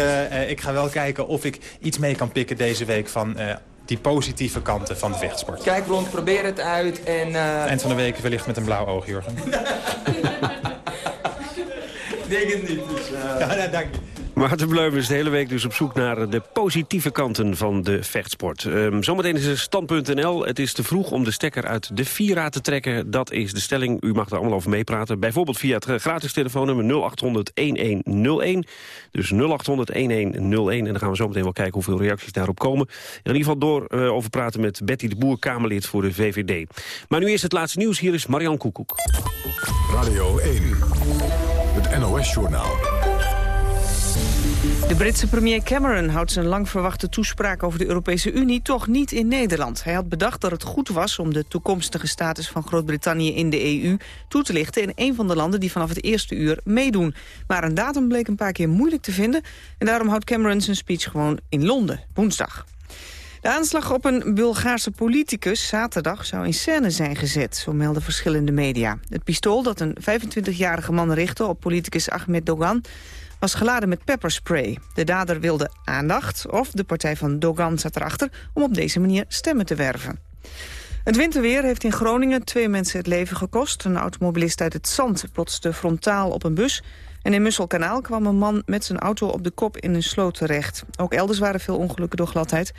ik ga wel kijken of ik iets mee kan pikken deze week van die positieve kanten van de vechtsport. Kijk rond, probeer het uit en... Uh... Eind van de week wellicht met een blauw oog, Jurgen. (laughs) denk het niet. Dus, uh... ja, nou, dank je. Maarten Bleum is de hele week dus op zoek naar de positieve kanten van de vechtsport. Um, zometeen is het stand.nl. Het is te vroeg om de stekker uit de Vira te trekken. Dat is de stelling. U mag er allemaal over meepraten. Bijvoorbeeld via het gratis telefoonnummer 0800-1101. Dus 0800-1101. En dan gaan we zometeen wel kijken hoeveel reacties daarop komen. In ieder geval door uh, over praten met Betty de Boer, Kamerlid voor de VVD. Maar nu eerst het laatste nieuws. Hier is Marian Koekoek. Radio 1. Het NOS-journaal. De Britse premier Cameron houdt zijn lang verwachte toespraak over de Europese Unie toch niet in Nederland. Hij had bedacht dat het goed was om de toekomstige status van Groot-Brittannië in de EU toe te lichten in een van de landen die vanaf het eerste uur meedoen. Maar een datum bleek een paar keer moeilijk te vinden en daarom houdt Cameron zijn speech gewoon in Londen, woensdag. De aanslag op een Bulgaarse politicus zaterdag zou in scène zijn gezet, zo melden verschillende media. Het pistool dat een 25-jarige man richtte op politicus Ahmed Dogan was geladen met pepperspray. De dader wilde aandacht of de partij van Dogan zat erachter... om op deze manier stemmen te werven. Het winterweer heeft in Groningen twee mensen het leven gekost. Een automobilist uit het Zand botste frontaal op een bus... En in Musselkanaal kwam een man met zijn auto op de kop in een sloot terecht. Ook elders waren veel ongelukken door gladheid.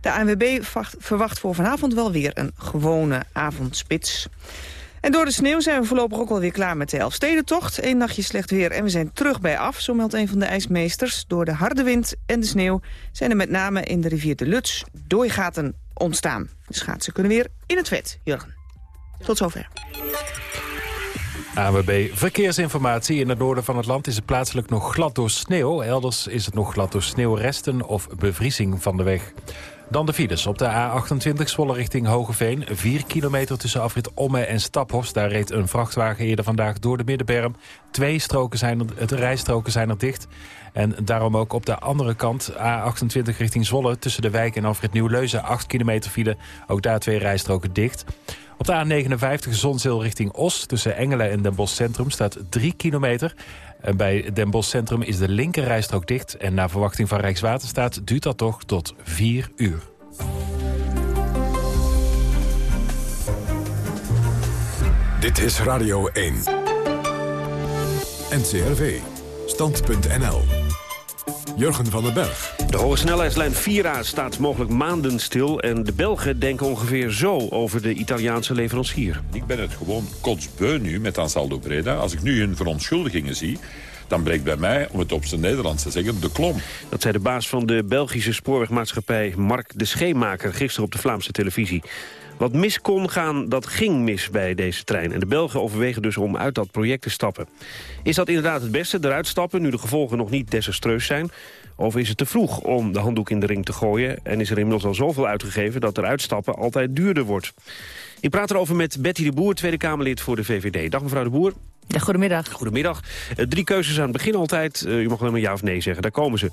De ANWB verwacht voor vanavond wel weer een gewone avondspits. En door de sneeuw zijn we voorlopig ook alweer klaar met de Elfstedentocht. Eén nachtje slecht weer en we zijn terug bij af, zo meldt een van de ijsmeesters. Door de harde wind en de sneeuw zijn er met name in de rivier de Luts dooigaten ontstaan. De schaatsen kunnen weer in het vet, Jurgen. Tot zover. ANWB Verkeersinformatie. In het noorden van het land is het plaatselijk nog glad door sneeuw. Elders is het nog glad door sneeuwresten of bevriezing van de weg. Dan de files. Op de A28 Zwolle richting Hogeveen. 4 kilometer tussen afrit Omme en Staphorst. Daar reed een vrachtwagen eerder vandaag door de middenberm. Twee stroken zijn er, de rijstroken zijn er dicht. En daarom ook op de andere kant, A28 richting Zwolle... tussen de wijk en afrit Nieuw-Leuzen, 8 kilometer file. Ook daar twee rijstroken dicht. Op de A59 Zonzeel richting Os, tussen Engelen en Den Bosch Centrum... staat 3 kilometer. En bij Den Bosch Centrum is de linkerrijstrook dicht... en na verwachting van Rijkswaterstaat duurt dat toch tot 4 uur. Dit is Radio 1. NCRV. Stand.nl. Jurgen van den Berg. De hoge snelheidslijn Vira staat mogelijk maanden stil... en de Belgen denken ongeveer zo over de Italiaanse leverancier. Ik ben het gewoon kotsbeu nu met Ansaldo Breda. Als ik nu hun verontschuldigingen zie dan breekt bij mij, om het op zijn Nederlands te zeggen, de klom. Dat zei de baas van de Belgische spoorwegmaatschappij Mark de Scheemaker... gisteren op de Vlaamse televisie. Wat mis kon gaan, dat ging mis bij deze trein. En de Belgen overwegen dus om uit dat project te stappen. Is dat inderdaad het beste, eruit stappen, nu de gevolgen nog niet desastreus zijn? Of is het te vroeg om de handdoek in de ring te gooien... en is er inmiddels al zoveel uitgegeven dat er uitstappen altijd duurder wordt? Ik praat erover met Betty de Boer, Tweede Kamerlid voor de VVD. Dag mevrouw de Boer. Ja, goedemiddag. Goedemiddag. Eh, drie keuzes aan het begin altijd. Uh, u mag alleen maar ja of nee zeggen. Daar komen ze.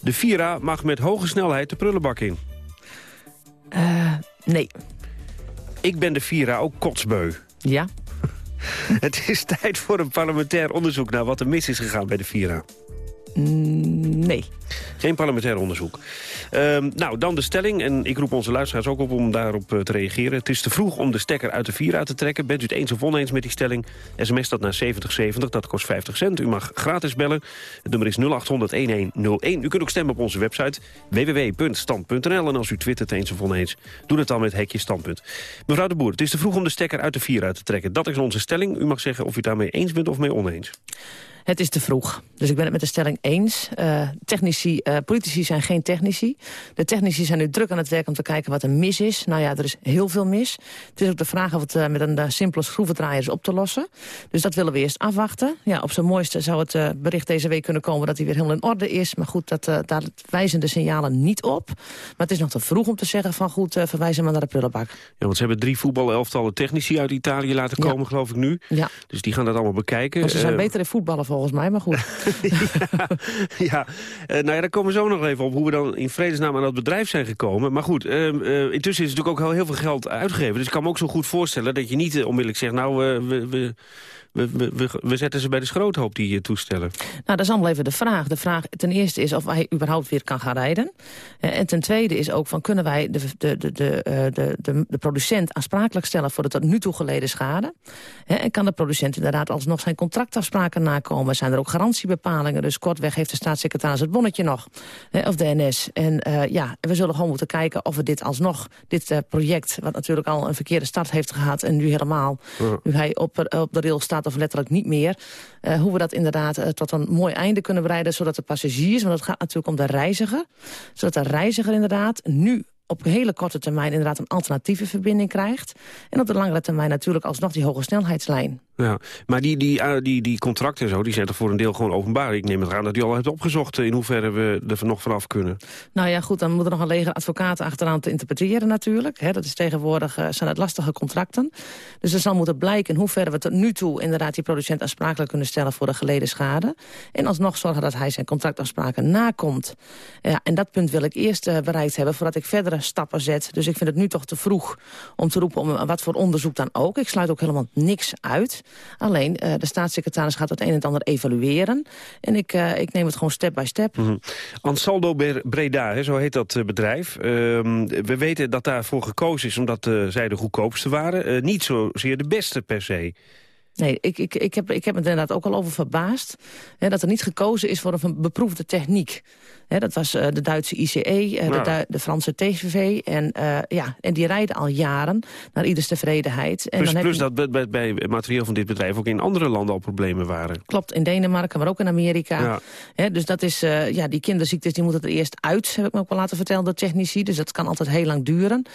De Vira mag met hoge snelheid de prullenbak in. Uh, nee. Ik ben de Vira ook kotsbeu. Ja. (laughs) Het is tijd voor een parlementair onderzoek naar wat er mis is gegaan bij de Vira. Nee. Geen parlementair onderzoek. Um, nou, dan de stelling. En ik roep onze luisteraars ook op om daarop uh, te reageren. Het is te vroeg om de stekker uit de Vira te trekken. Bent u het eens of oneens met die stelling? SMS dat naar 7070, dat kost 50 cent. U mag gratis bellen. Het nummer is 0800-1101. U kunt ook stemmen op onze website www.stand.nl. En als u twittert eens of oneens, doe het dan met hekje standpunt. Mevrouw de Boer, het is te vroeg om de stekker uit de Vira te trekken. Dat is onze stelling. U mag zeggen of u daarmee eens bent of mee oneens. Het is te vroeg. Dus ik ben het met de stelling eens. Uh, technici, uh, politici zijn geen technici. De technici zijn nu druk aan het werk om te kijken wat er mis is. Nou ja, er is heel veel mis. Het is ook de vraag of het uh, met een simpele schroevendraaier is op te lossen. Dus dat willen we eerst afwachten. Ja, op zijn mooiste zou het bericht deze week kunnen komen dat hij weer helemaal in orde is. Maar goed, dat, daar wijzen de signalen niet op. Maar het is nog te vroeg om te zeggen van goed, verwijzen we naar de prullenbak. Ja, want ze hebben drie voetbalelftallen technici uit Italië laten komen, ja. geloof ik nu. Ja. Dus die gaan dat allemaal bekijken. Want ze zijn beter in voetballen volgens mij, maar goed. (laughs) ja. Uh, nou ja, daar komen we zo nog even op hoe we dan in vredesnaam aan dat bedrijf zijn gekomen. Maar goed, uh, uh, intussen is natuurlijk ook heel, veel geld uitgegeven. Dus ik kan me ook zo goed voorstellen dat je niet onmiddellijk zegt... nou, we, we, we, we, we, zetten ze bij de schroothoop, die toestellen. Nou, dat is allemaal even de vraag. De vraag ten eerste is of hij überhaupt weer kan gaan rijden. en ten tweede is ook van kunnen wij de, de, de, de, de, de, de producent aansprakelijk stellen voor de tot nu toe geleden schade. en kan de producent inderdaad alsnog zijn contractafspraken nakomen? Zijn er ook garantiebepalingen? Dus kortweg heeft de staatssecretaris het bonnetje nog. of de NS. En ja, we zullen gewoon moeten kijken of we dit alsnog, dit project... wat natuurlijk al een verkeerde start heeft gehad en nu helemaal... Nu hij op, op de rail staat of letterlijk niet meer. Uh, hoe we dat inderdaad uh, tot een mooi einde kunnen bereiden... zodat de passagiers, want het gaat natuurlijk om de reiziger... zodat de reiziger inderdaad nu op hele korte termijn inderdaad een alternatieve verbinding krijgt. En op de langere termijn natuurlijk alsnog die hoge snelheidslijn. Ja, maar die, die, uh, die, die contracten en zo, die zijn toch voor een deel gewoon openbaar? Ik neem het aan dat u al hebt opgezocht in hoeverre we er nog vanaf kunnen. Nou ja, goed, dan moet er nog een leger advocaten achteraan te interpreteren natuurlijk. Dat is tegenwoordig, uh, zijn het lastige contracten. Dus er zal moeten blijken in hoeverre we tot nu toe inderdaad die producent aansprakelijk kunnen stellen voor de geleden schade. En alsnog zorgen dat hij zijn contractafspraken nakomt. Ja, en dat punt wil ik eerst uh, bereikt hebben voordat ik verdere stappen zet. Dus ik vind het nu toch te vroeg om te roepen om wat voor onderzoek dan ook. Ik sluit ook helemaal niks uit. Alleen, uh, de staatssecretaris gaat het een en ander evalueren. En ik, uh, ik neem het gewoon step by step. Mm -hmm. Ansaldo Breda, hè, zo heet dat uh, bedrijf. we weten dat daarvoor gekozen is omdat zij de goedkoopste waren. niet zozeer de beste per se. Nee, ik, ik, ik, heb, ik heb me er inderdaad ook al over verbaasd... Hè, dat er niet gekozen is voor een beproefde techniek. Dat was uh, de Duitse ICE, uh, ja. de, de, Franse TVV. En, uh, ja, en die rijden al jaren naar ieders tevredenheid. En plus dan plus je... dat bij, bij materieel van dit bedrijf ook in andere landen al problemen waren. Klopt, in Denemarken, maar ook in Amerika. Ja. Dus dat is, ja, die kinderziektes die moeten er eerst uit, heb ik me ook wel laten vertellen, door technici. Dus dat kan altijd heel lang duren.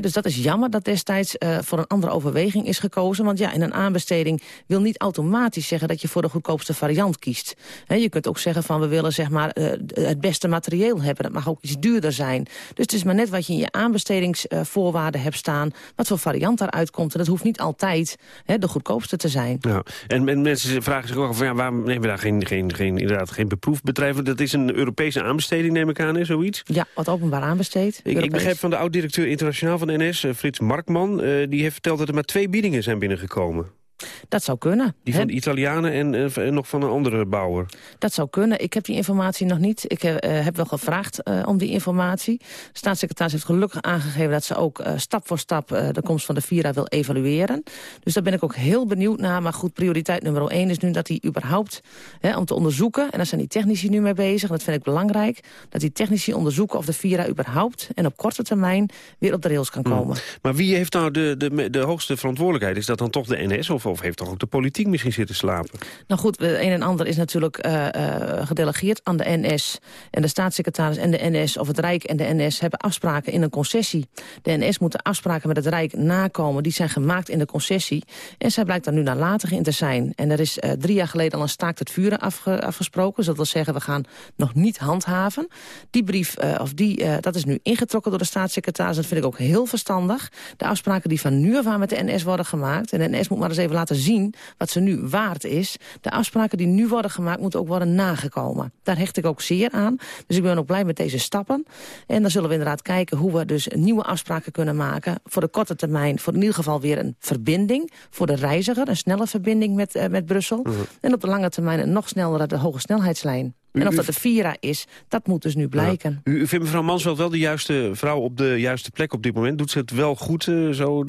Dus dat is jammer dat destijds voor een andere overweging is gekozen. Want ja, in een aanbesteding wil niet automatisch zeggen dat je voor de goedkoopste variant kiest. Je kunt ook zeggen van we willen zeg maar, het beste materieel hebben. Dat mag ook iets duurder zijn. Dus het is maar net wat je in je aanbestedingsvoorwaarden hebt staan... wat voor variant daaruit komt. En dat hoeft niet altijd he, de goedkoopste te zijn. Ja. En, en, mensen vragen zich ook af, ja, waarom nemen we daar geen, geen, geen, inderdaad geen beproefbedrijf? Dat is een Europese aanbesteding, neem ik aan, hè, zoiets? Ja, wat openbaar aanbesteed. Ik, ik begrijp van de oud-directeur internationaal van de NS, uh, Frits Markman... die heeft verteld dat er maar twee biedingen zijn binnengekomen. Dat zou kunnen. Die van de Italianen en, uh, en, nog van een andere bouwer? Dat zou kunnen. Ik heb die informatie nog niet. Ik uh, heb wel gevraagd uh, om die informatie. De staatssecretaris heeft gelukkig aangegeven dat ze ook stap voor stap de komst van de Vira wil evalueren. Dus daar ben ik ook heel benieuwd naar. Maar goed, prioriteit nummer 1 is nu dat hij überhaupt, hè, om te onderzoeken, en daar zijn die technici nu mee bezig, en dat vind ik belangrijk, dat die technici onderzoeken of de Vira überhaupt en op korte termijn weer op de rails kan komen. Hmm. Maar wie heeft nou de, de, de hoogste verantwoordelijkheid? Is dat dan toch de NS of, of heeft toch ook de politiek misschien zitten slapen? Nou goed, een en ander is natuurlijk eh, eh, gedelegeerd aan de NS. En de staatssecretaris en de NS, of het Rijk en de NS... hebben afspraken in een concessie. De NS moet de afspraken met het Rijk nakomen. Die zijn gemaakt in de concessie. En zij blijkt daar nu nalatig in te zijn. En er is uh, drie jaar geleden al een staakt het vuren afge afgesproken. Dus dat wil zeggen, we gaan nog niet handhaven. Die brief, of die, dat is nu ingetrokken door de staatssecretaris. Dat vind ik ook heel verstandig. De afspraken die van nu af aan met de NS worden gemaakt... en de NS moet maar eens even laten zien wat ze nu waard is. De afspraken die nu worden gemaakt moeten ook worden nagekomen. Daar hecht ik ook zeer aan. Dus ik ben ook blij met deze stappen. En dan zullen we inderdaad kijken hoe we dus nieuwe afspraken kunnen maken... voor de korte termijn, voor in ieder geval weer een verbinding... voor de reiziger, een snelle verbinding met, uh, met Brussel. Mhm. En op de lange termijn een nog snellere de hoge snelheidslijn. En of dat de Vira is, dat moet dus nu blijken. U, u, vindt mevrouw Mansveld wel de juiste vrouw op de juiste plek op dit moment? Doet ze het wel goed uh, zo?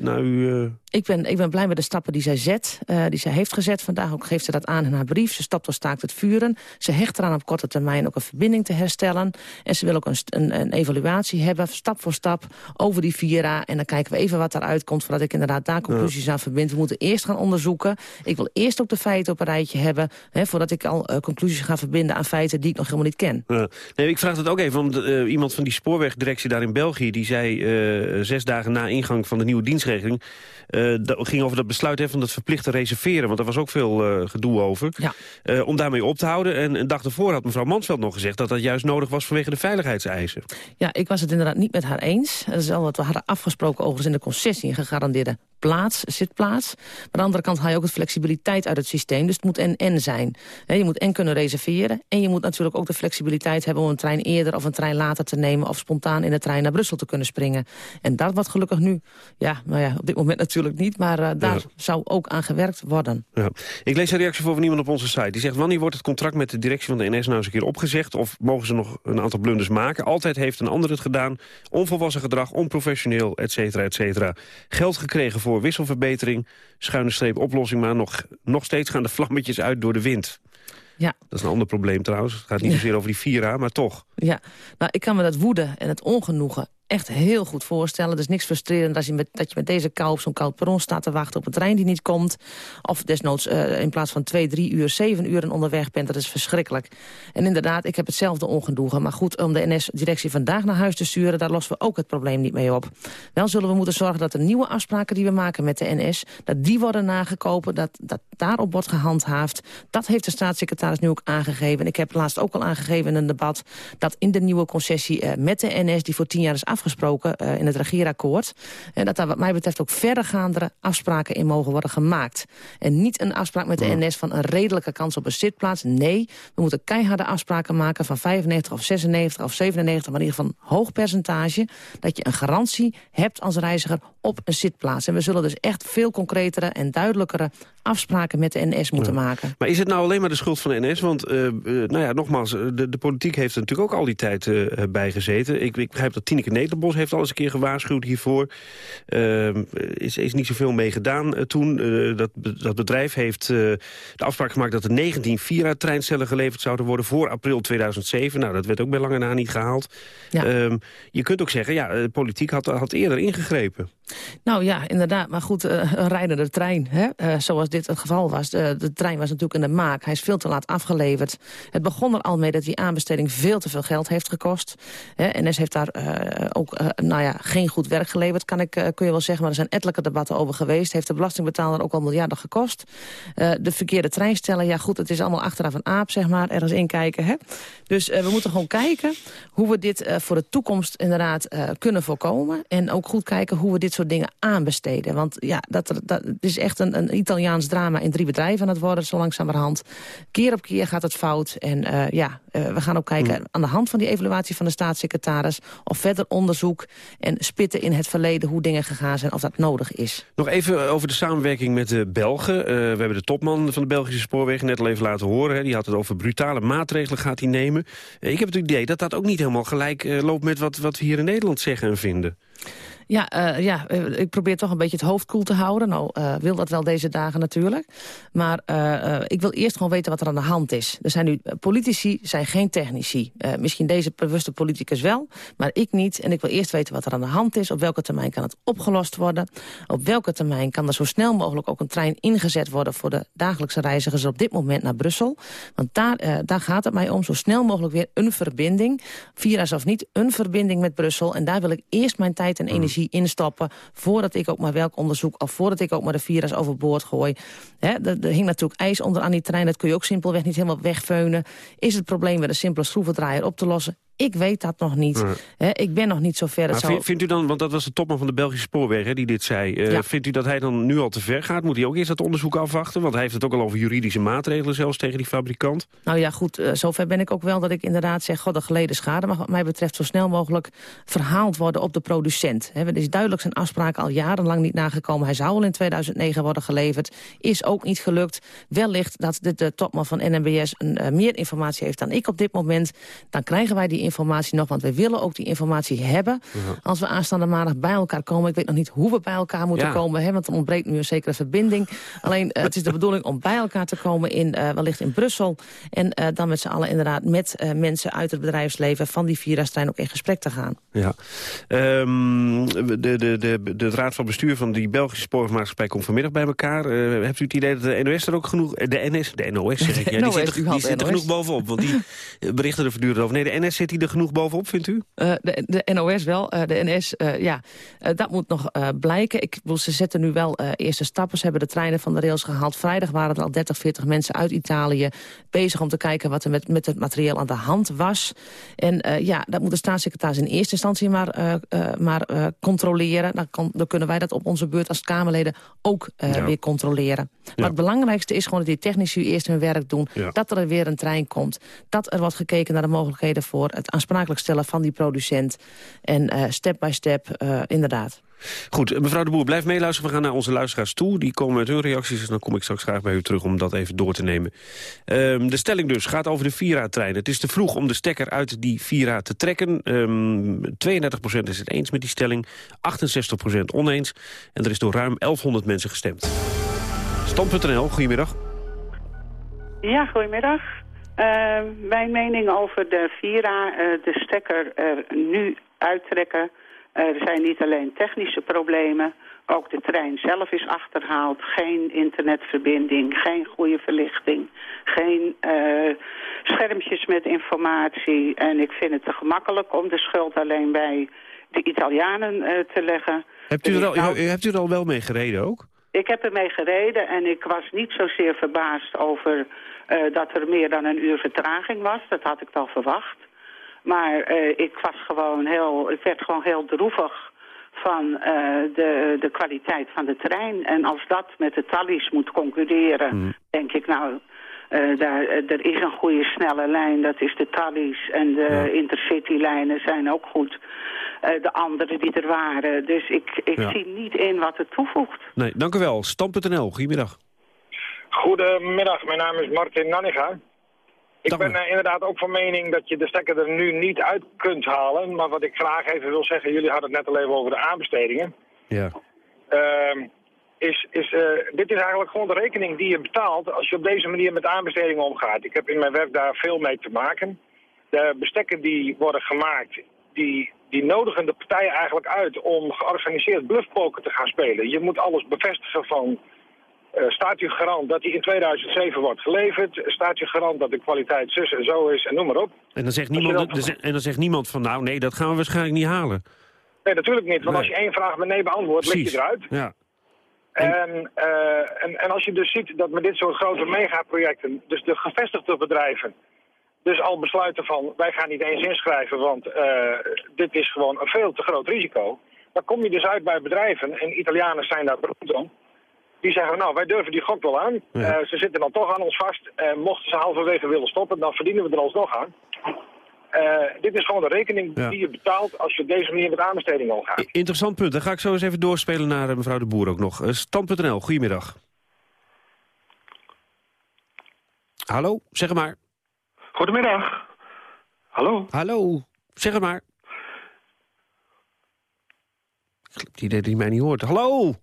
Nou, u, uh... ik, ben, ik ben blij met de stappen die zij zet. Uh, die zij heeft gezet vandaag. Ook geeft ze dat aan in haar brief. Ze stapt door staakt het vuren. Ze hecht eraan op korte termijn ook een verbinding te herstellen. En ze wil ook een, een, een evaluatie hebben, stap voor stap, over die Vira. En dan kijken we even wat eruit komt, voordat ik inderdaad daar conclusies ja. aan verbind. We moeten eerst gaan onderzoeken. Ik wil eerst ook de feiten op een rijtje hebben, hè, voordat ik al conclusies ga verbinden aan feiten die ik nog helemaal niet ken. Ja. Nee, ik vraag het ook even, want uh, iemand van die spoorwegdirectie daar in België... die zei uh, zes dagen na ingang van de nieuwe dienstregeling... Uh, dat ging over dat besluit hè, van dat verplichte reserveren. Want daar was ook veel gedoe over. Ja. om daarmee op te houden. En een dag ervoor had mevrouw Mansveld nog gezegd... dat dat juist nodig was vanwege de veiligheidseisen. Ja, ik was het inderdaad niet met haar eens. Dat is al wat we hadden afgesproken overigens in de concessie... een gegarandeerde plaats, zitplaats. Maar aan de andere kant haal je ook het flexibiliteit uit het systeem. Dus het moet en-en zijn. je moet en kunnen reserveren. En je moet natuurlijk ook de flexibiliteit hebben om een trein eerder of een trein later te nemen... of spontaan in de trein naar Brussel te kunnen springen. En dat wordt gelukkig nu, ja, nou ja, op dit moment (laughs) natuurlijk niet... maar uh, daar zou ook aan gewerkt worden. Ja. Ik lees een reactie voor van iemand op onze site. Die zegt, wanneer wordt het contract met de directie van de NS nou eens een keer opgezegd? Of mogen ze nog een aantal blunders maken? Altijd heeft een ander het gedaan. Onvolwassen gedrag, onprofessioneel, et cetera, et cetera. Geld gekregen voor wisselverbetering, schuine streep oplossing... maar nog, nog steeds gaan de vlammetjes uit door de wind. Ja. Dat is een ander probleem trouwens. Het gaat niet zozeer over die Vira, maar toch. Ja, nou, ik kan me dat woede en het ongenoegen echt heel goed voorstellen. Er is niks frustrerend als je met, dat je met deze kou op zo'n koud perron staat te wachten op een trein die niet komt. Of desnoods uh, in plaats van twee, drie uur, zeven uur onderweg bent. Dat is verschrikkelijk. En inderdaad, ik heb hetzelfde ongenoegen. Maar goed, om de NS-directie vandaag naar huis te sturen... daar lossen we ook het probleem niet mee op. Wel zullen we moeten zorgen dat de nieuwe afspraken die we maken met de NS... dat die worden nagekopen, dat, dat daarop wordt gehandhaafd. Dat heeft de staatssecretaris nu ook aangegeven. En ik heb laatst ook al aangegeven in een debat... dat in de nieuwe concessie uh, met de NS, die voor tien jaar is afgesproken uh, in het regeerakkoord. En dat daar wat mij betreft ook verdergaandere afspraken in mogen worden gemaakt. En niet een afspraak met de NS van een redelijke kans op een zitplaats. Nee, we moeten keiharde afspraken maken van 95 of 96 of 97, maar in ieder geval een hoog percentage. Dat je een garantie hebt als reiziger op een zitplaats. En we zullen dus echt veel concretere en duidelijkere afspraken met de NS moeten maken. Maar is het nou alleen maar de schuld van de NS? Want, uh, uh, nou ja, nogmaals, de, de politiek heeft er natuurlijk ook al die tijd uh, bij gezeten. Ik, ik begrijp dat Tineke Nederbos heeft al eens een keer gewaarschuwd hiervoor. Ehm, is, is niet zoveel mee gedaan toen. dat, dat bedrijf heeft de afspraak gemaakt dat er 19 Vira-treincellen geleverd zouden worden voor april 2007. Nou, dat werd ook bij lange na niet gehaald. Ja. Ehm, je kunt ook zeggen, ja, de politiek had, had eerder ingegrepen. Nou ja, inderdaad. Maar goed, een rijdende trein, hè? zoals dit het geval was. De, de, trein was natuurlijk in de maak. Hij is veel te laat afgeleverd. Het begon er al mee dat die aanbesteding veel te veel geld heeft gekost. Hè, NS heeft daar ook uh, nou ja, geen goed werk geleverd, kan ik, uh, kun je wel zeggen. Maar er zijn ettelijke debatten over geweest. Heeft de belastingbetaler ook al miljarden gekost. de verkeerde trein stellen, ja goed, het is allemaal achteraf een aap, zeg maar. Ergens inkijken, hè. Dus we moeten gewoon kijken hoe we dit voor de toekomst inderdaad kunnen voorkomen. En ook goed kijken hoe we dit soort dingen aanbesteden. Want ja, dat, dat is echt een, een Italiaans drama in drie bedrijven aan het worden, zo langzamerhand. Keer op keer gaat het fout. En ja, uh, we gaan ook kijken mm. aan de hand van die evaluatie van de staatssecretaris... of verder onderzoek en spitten in het verleden hoe dingen gegaan zijn... of dat nodig is. Nog even over de samenwerking met de Belgen. Uh, we hebben de topman van de Belgische spoorwegen net al even laten horen. Hè. Die had het over brutale maatregelen gaat hij nemen. ik heb het idee dat dat ook niet helemaal gelijk loopt met wat, wat we hier in Nederland zeggen en vinden. Ja, eh, ja eh, ik probeer toch een beetje het hoofd koel te houden. Nou, eh, wil dat wel deze dagen natuurlijk. Maar ik wil eerst gewoon weten wat er aan de hand is. Er zijn nu politici, zijn geen technici. Misschien deze bewuste politicus wel, maar ik niet. En ik wil eerst weten wat er aan de hand is. Op welke termijn kan het opgelost worden? Op welke termijn kan er zo snel mogelijk ook een trein ingezet worden... voor de dagelijkse reizigers op dit moment naar Brussel? Want daar, daar gaat het mij om. Zo snel mogelijk weer een verbinding. Vira's of niet, een verbinding met Brussel. En daar wil ik eerst mijn tijd en energie instappen... voordat ik ook maar welk onderzoek... of voordat ik ook maar de Vira's overboord gooi. Hè, er, er hing natuurlijk ijs onder aan die trein. Dat kun je ook simpelweg niet helemaal wegveunen. Is het probleem met een simpele schroevendraaier op te lossen? Ik weet dat nog niet. Ik ben nog niet zo ver. Het Maar zou- vindt u dan, want dat was de topman van de Belgische spoorwegen die dit zei. Eh, Ja. Vindt u dat hij dan nu al te ver gaat? Moet hij ook eerst dat onderzoek afwachten? Want hij heeft het ook al over juridische maatregelen zelfs tegen die fabrikant. Nou ja, goed, eh, zover ben ik ook wel dat ik inderdaad zeg... god, de geleden schade mag wat mij betreft zo snel mogelijk verhaald worden op de producent. Hè, Er is duidelijk zijn afspraak al jarenlang niet nagekomen. Hij zou al in 2009 worden geleverd. Is ook niet gelukt. Wellicht dat de, de topman van NMBS een, eh, meer informatie heeft dan ik op dit moment. Dan krijgen wij die informatie nog, want we willen ook die informatie hebben. Als we aanstaande maandag bij elkaar komen. Ik weet nog niet hoe we bij elkaar moeten Ja. komen, hè, want er ontbreekt nu een zekere verbinding. Alleen, eh, het is de bedoeling om bij elkaar te komen in, eh, wellicht in Brussel. En eh, dan met z'n allen inderdaad met mensen uit het bedrijfsleven van die Vira-trein ook in gesprek te gaan. Ja. Ehm, de, de, de, de, raad van bestuur van die Belgische spoorwegmaatschappij komt vanmiddag bij elkaar. Hebt u het idee dat de NOS er ook genoeg... De NS, de NOS zeg ik. Ja, die (laughs) NOS, zit, er, die zit er genoeg bovenop, want die berichten er voortdurend over. Nee, de NS zit er genoeg bovenop, vindt u? Eh, de, de NOS wel, eh, de NS, eh, ja, dat moet nog blijken. Ik, bedoel, ze zetten nu wel eerste stappen. Ze hebben de treinen van de rails gehaald. Vrijdag waren er al 30, 40 mensen uit Italië bezig om te kijken wat er met, met het materieel aan de hand was. En ja, dat moet de staatssecretaris in eerste instantie maar, maar controleren. Dan, kan, dan kunnen wij dat op onze beurt als Kamerleden ook Ja. weer controleren. Maar het belangrijkste is gewoon dat die technici eerst hun werk doen. Ja. Dat er weer een trein komt. Dat er wordt gekeken naar de mogelijkheden voor het aansprakelijk stellen van die producent. En eh, step by step, eh, inderdaad. Goed, mevrouw de Boer, blijf meeluisteren. We gaan naar onze luisteraars toe. Die komen met hun reacties en dan kom ik straks graag bij u terug om dat even door te nemen. Ehm, de stelling dus gaat over de Vira-trein. Het is te vroeg om de stekker uit die Vira te trekken. Ehm 32% is het eens met die stelling, 68% oneens. En er is door ruim 1100 mensen gestemd. Stand.nl, goedemiddag. Ja, goedemiddag. Eh, mijn mening over de Vira, eh, de stekker er nu uittrekken. Eh, er zijn niet alleen technische problemen, ook de trein zelf is achterhaald. Geen internetverbinding, geen goede verlichting, geen eh, schermpjes met informatie. En ik vind het te gemakkelijk om de schuld alleen bij de Italianen te leggen. Hebt u, Er er al, nou- u- hebt u er al wel mee gereden ook? ik heb ermee gereden en ik was niet zozeer verbaasd over eh, dat er meer dan een uur vertraging was. Dat had ik wel verwacht. Maar eh, ik, was gewoon heel, ik werd gewoon heel droevig van eh, de, de kwaliteit van de trein. En als dat met de tallies moet concurreren, denk ik nou... daar, er is een goede snelle lijn, dat is de Tallies. En de Intercity-lijnen zijn ook goed. De andere die er waren. Dus ik, ik Ja. zie niet in wat het toevoegt. Nee, dank u wel. Stand.nl, goedemiddag. Goedemiddag, mijn naam is Martin Nanniga. Ik ben eh, inderdaad ook van mening dat je de stekker er nu niet uit kunt halen. Maar wat ik graag even wil zeggen, jullie hadden het net al even over de aanbestedingen. Ja. Ehm, is, is, eh, dit is eigenlijk gewoon de rekening die je betaalt als je op deze manier met aanbestedingen omgaat. Ik heb in mijn werk daar veel mee te maken. De bestekken die worden gemaakt, die, die nodigen de partijen eigenlijk uit om georganiseerd bluffpoker te gaan spelen. Je moet alles bevestigen van staat u garant dat die in 2007 wordt geleverd? Staat u garant dat de kwaliteit zus en zo is? En noem maar op. En dan zegt niemand, dat- en dan zegt niemand van, nou nee, dat gaan we waarschijnlijk niet halen. Nee, natuurlijk niet. Want Nee. als je één vraag met nee beantwoordt, lig Precies. je eruit. Ja. En, eh, en, en als je dus ziet dat met dit soort grote megaprojecten, dus de gevestigde bedrijven, dus al besluiten van wij gaan niet eens inschrijven, want eh, dit is gewoon een veel te groot risico. Dan kom je dus uit bij bedrijven, en Italianen zijn daar beroemd om, die zeggen nou wij durven die gok wel aan. Ja. Eh, ze zitten dan toch aan ons vast. En mochten ze halverwege willen stoppen, dan verdienen we er alsnog aan. Eh, dit is gewoon de rekening Ja. die je betaalt als je op deze manier met aanbesteding omgaat. Interessant punt. Dan ga ik zo eens even doorspelen naar eh, mevrouw de Boer ook nog. Stand.nl, goedemiddag. Hallo, zeg maar. Goedemiddag. Hallo. Hallo, zeg het maar. Het idee dat hij mij niet hoort. Hallo!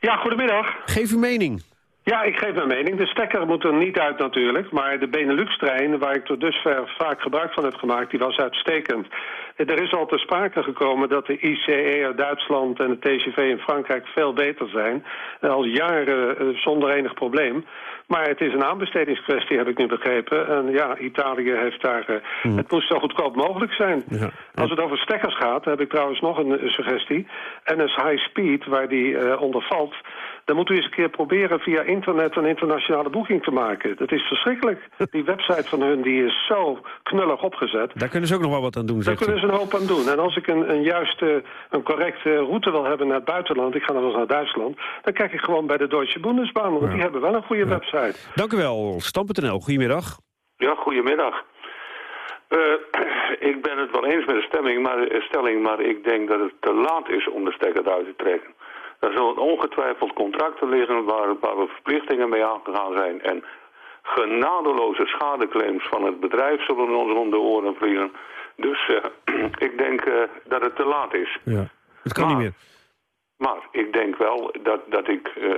Ja, goedemiddag. Geef uw mening. Ja, ik geef mijn mening. De stekker moet er niet uit natuurlijk. Maar de Benelux-trein, waar ik tot dusver vaak gebruik van heb gemaakt... die was uitstekend. Er is al te sprake gekomen dat de ICE uit Duitsland... en de TGV in Frankrijk veel beter zijn. Eh, Al jaren eh, zonder enig probleem. Maar het is een aanbestedingskwestie, heb ik nu begrepen. En ja, Italië heeft daar... eh, Het moest zo goedkoop mogelijk zijn. Als het over stekkers gaat, heb ik trouwens nog een, suggestie. NS High Speed, waar die onder valt... dan moet u eens een keer proberen via internet een internationale boeking te maken. Dat is verschrikkelijk. (laughs) Die website van hun die is zo knullig opgezet. Daar kunnen ze ook nog wel wat aan doen, Daar zegt u. kunnen ze een hoop aan doen. En als ik een, een juiste, een correcte route wil hebben naar het buitenland... ik ga dan wel eens naar Duitsland... dan kijk ik gewoon bij de Deutsche Bundesbahn. Want die hebben wel een goede website. Dank u wel. Stam.nl, goedemiddag. Ja, goedemiddag. Eh, ik ben het wel eens met de stemming, maar, eh, stelling, maar ik denk dat het te laat is om de stekker eruit te trekken. Er zullen ongetwijfeld contracten liggen waar, waar we verplichtingen mee aangegaan zijn. En genadeloze schadeclaims van het bedrijf zullen ons om de oren vliegen. Dus eh, (clears throat) ik denk eh, dat het te laat is. Ja. Het kan niet meer. Maar ik denk wel dat, dat, ik, eh,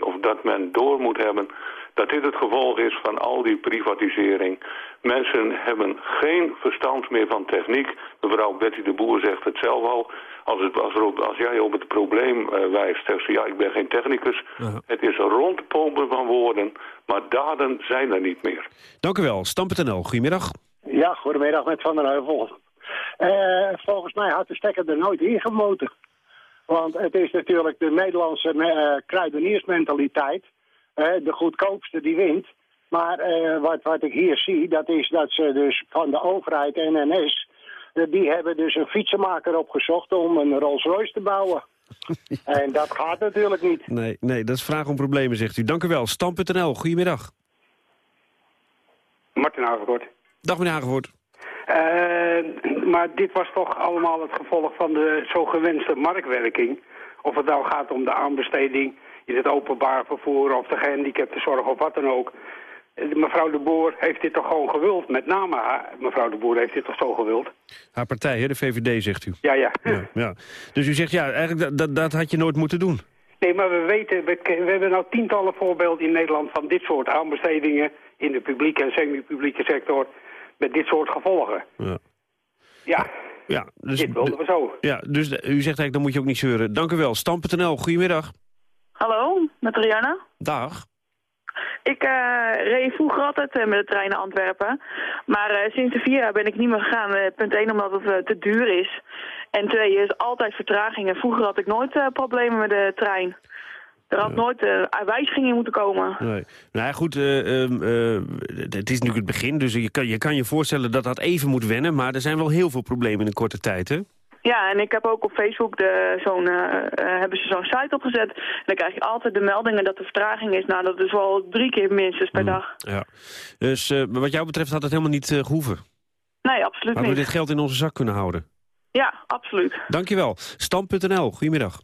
of dat men door moet hebben dat dit het gevolg is van al die privatisering. Mensen hebben geen verstand meer van techniek. Mevrouw Betty de Boer zegt het zelf al. Als, het, als, op- als jij op het probleem wijst, zegt ze ja, ik ben geen technicus. Het is rondpompen van woorden, maar daden zijn er niet meer. Dank u wel. Stam.nl, goedemiddag. Ja, goedemiddag met Van der Heuvel. Eh, volgens mij had de stekker er nooit ingemoten. Want het is natuurlijk de Nederlandse eh, kruideniersmentaliteit. Eh, de goedkoopste die wint. Maar eh, wat, wat ik hier zie, dat is dat ze dus van de overheid en NS... eh, die hebben dus een fietsenmaker opgezocht om een Rolls Royce te bouwen. (laughs) en dat gaat natuurlijk niet. Nee, nee, dat is vraag om problemen, zegt u. Dank u wel. Stam.nl, goedemiddag. Martin Hagevoort. Dag meneer Hagevoort. Eh, maar dit was toch allemaal het gevolg van de zo gewenste marktwerking. Of het nou gaat om de aanbesteding in het openbaar vervoer of de gehandicaptenzorg of wat dan ook. Eh, Mevrouw de Boer heeft dit toch gewoon gewild. Met name haar, mevrouw de Boer heeft dit toch zo gewild. Haar partij, hè, de VVD, zegt u. Ja, ja. Ja, ja. Dus u zegt, ja, eigenlijk dat, dat, dat had je nooit moeten doen. Nee, maar we weten, we, we hebben nou tientallen voorbeelden in Nederland van dit soort aanbestedingen in de publieke en semi-publieke sector met dit soort gevolgen. Ja. Ja, Ja, dus, dit wilden we zo. Ja, dus u zegt eigenlijk, dan moet je ook niet zeuren. Dank u wel. Stam.nl, goedemiddag. Hallo, met Rianne. Dag. Ik eh, reed vroeger altijd eh, met de trein naar Antwerpen. Maar eh, sinds de vier jaar ben ik niet meer gegaan. Eh, punt 1 omdat het te duur is. En twee is altijd vertragingen. Vroeger had ik nooit eh, problemen met de trein. Er had nooit uh, wijzigingen moeten komen. Nee. Nou ja, goed, eh, ehm, eh, het is natuurlijk het begin, dus je kan, je kan je voorstellen dat dat even moet wennen. Maar er zijn wel heel veel problemen in een korte tijd, hè? Ja, en ik heb ook op Facebook de, zo'n, eh, eh, hebben ze zo'n site opgezet. En dan krijg je altijd de meldingen dat er vertraging is. Nou, dat is wel drie keer minstens per dag. Ja. Dus eh, wat jou betreft had het helemaal niet eh, gehoeven. Nee, absoluut Hadden we niet. dit geld in onze zak kunnen houden. Ja, absoluut. Dankjewel. Stam.nl, goedemiddag.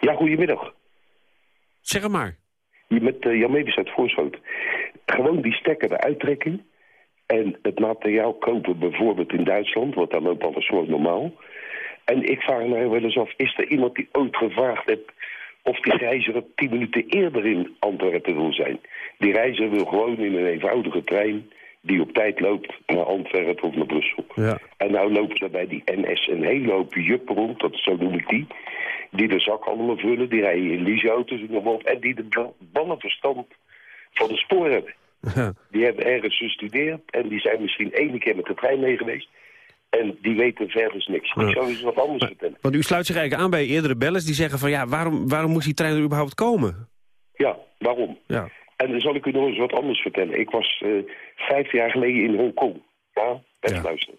Ja, goedemiddag. Zeg het maar. Je met uh, Jan Mevis uit Voorschoot. Gewoon die stekker eruit trekken. En het materiaal kopen bijvoorbeeld in Duitsland. Want daar loopt alles gewoon normaal. En ik vraag mij wel eens af, is er iemand die ooit gevraagd heeft... of die reiziger tien minuten eerder in Antwerpen wil zijn? Die reiziger wil gewoon in een eenvoudige trein... die op tijd loopt naar Antwerpen of naar Brussel. Ja. En nou lopen ze bij die NS een hele hoop juppen rond, dat, zo noem ik die... die de zak allemaal vullen, die rijden in leaseauto's en nog wat... en die de ba- ballenverstand van de spoor hebben. Die hebben ergens gestudeerd en die zijn misschien één keer met de trein mee geweest... En die weten verder niks. Ik zou eens wat anders vertellen. Want u sluit zich eigenlijk aan bij eerdere bellers die zeggen van... ja, waarom, waarom moest die trein er überhaupt komen? Ja, waarom? Ja. En dan zal ik u nog eens wat anders vertellen. Ik was eh, vijf jaar geleden in Hongkong. Ja, best luisteren.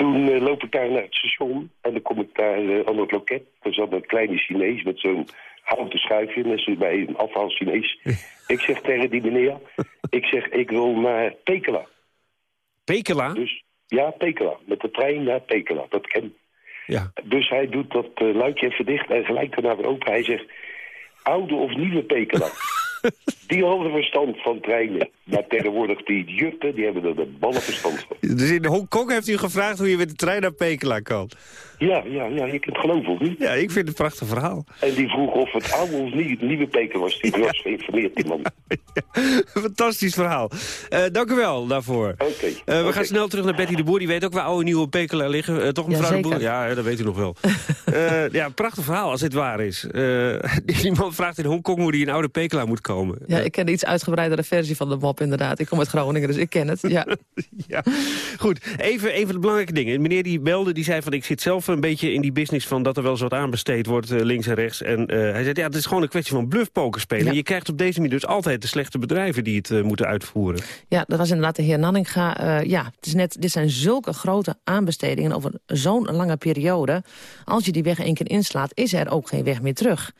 Toen eh, loop ik daar naar het station en dan kom ik daar eh, aan het loket. Er zat een kleine Chinees met zo'n houten schuifje. Net zoals bij een afhaal Chinees. (laughs) ik zeg tegen die meneer, ik zeg ik wil naar Pekela. Pekela? Dus, ja, Pekela. Met de trein naar Pekela. Dat ken Ja. Dus hij doet dat eh, luikje even dicht en gelijk daarna weer open. Hij zegt, oude of nieuwe Pekela? (laughs) die hadden verstand van treinen. Maar tegenwoordig die jutten, die hebben er de ballen verstand van. Dus in Hongkong heeft u gevraagd hoe je met de trein naar Pekela kan? Ja, ja, ja, je kunt geloven of niet? Ja, ik vind het een prachtig verhaal. En die vroeg of het oude of niet, nieuwe Peter was. Die was geïnformeerd, die man. (laughs) Fantastisch verhaal. Eh, dank u wel daarvoor. Oké. Eh, we gaan snel terug naar Betty de Boer. Die weet ook waar oude nieuwe pekela liggen. Eh, toch mevrouw de. Boer? Ja, hè, dat weet u nog wel. (laughs) Eh, ja, prachtig verhaal als dit waar is. Eh, (laughs) iemand vraagt in Hongkong hoe die een oude pekela moet komen. Ja, ik ken een iets uitgebreidere versie van de mop inderdaad. Ik kom uit Groningen, dus ik ken het. Ja. ja. Goed, even een van de belangrijke dingen. Meneer die belde, die zei van ik zit zelf een beetje in die business van dat er wel eens wat aanbesteed wordt eh, links en rechts. En eh, hij zei ja, het is gewoon een kwestie van bluffpoker spelen. Ja. Je krijgt op deze manier dus altijd de slechte bedrijven die het eh, moeten uitvoeren. Ja, dat was inderdaad de heer Nanninga. Ja, het is net, dit zijn zulke grote aanbestedingen over zo'n lange periode. Als je die weg één keer inslaat, is er ook geen weg meer terug.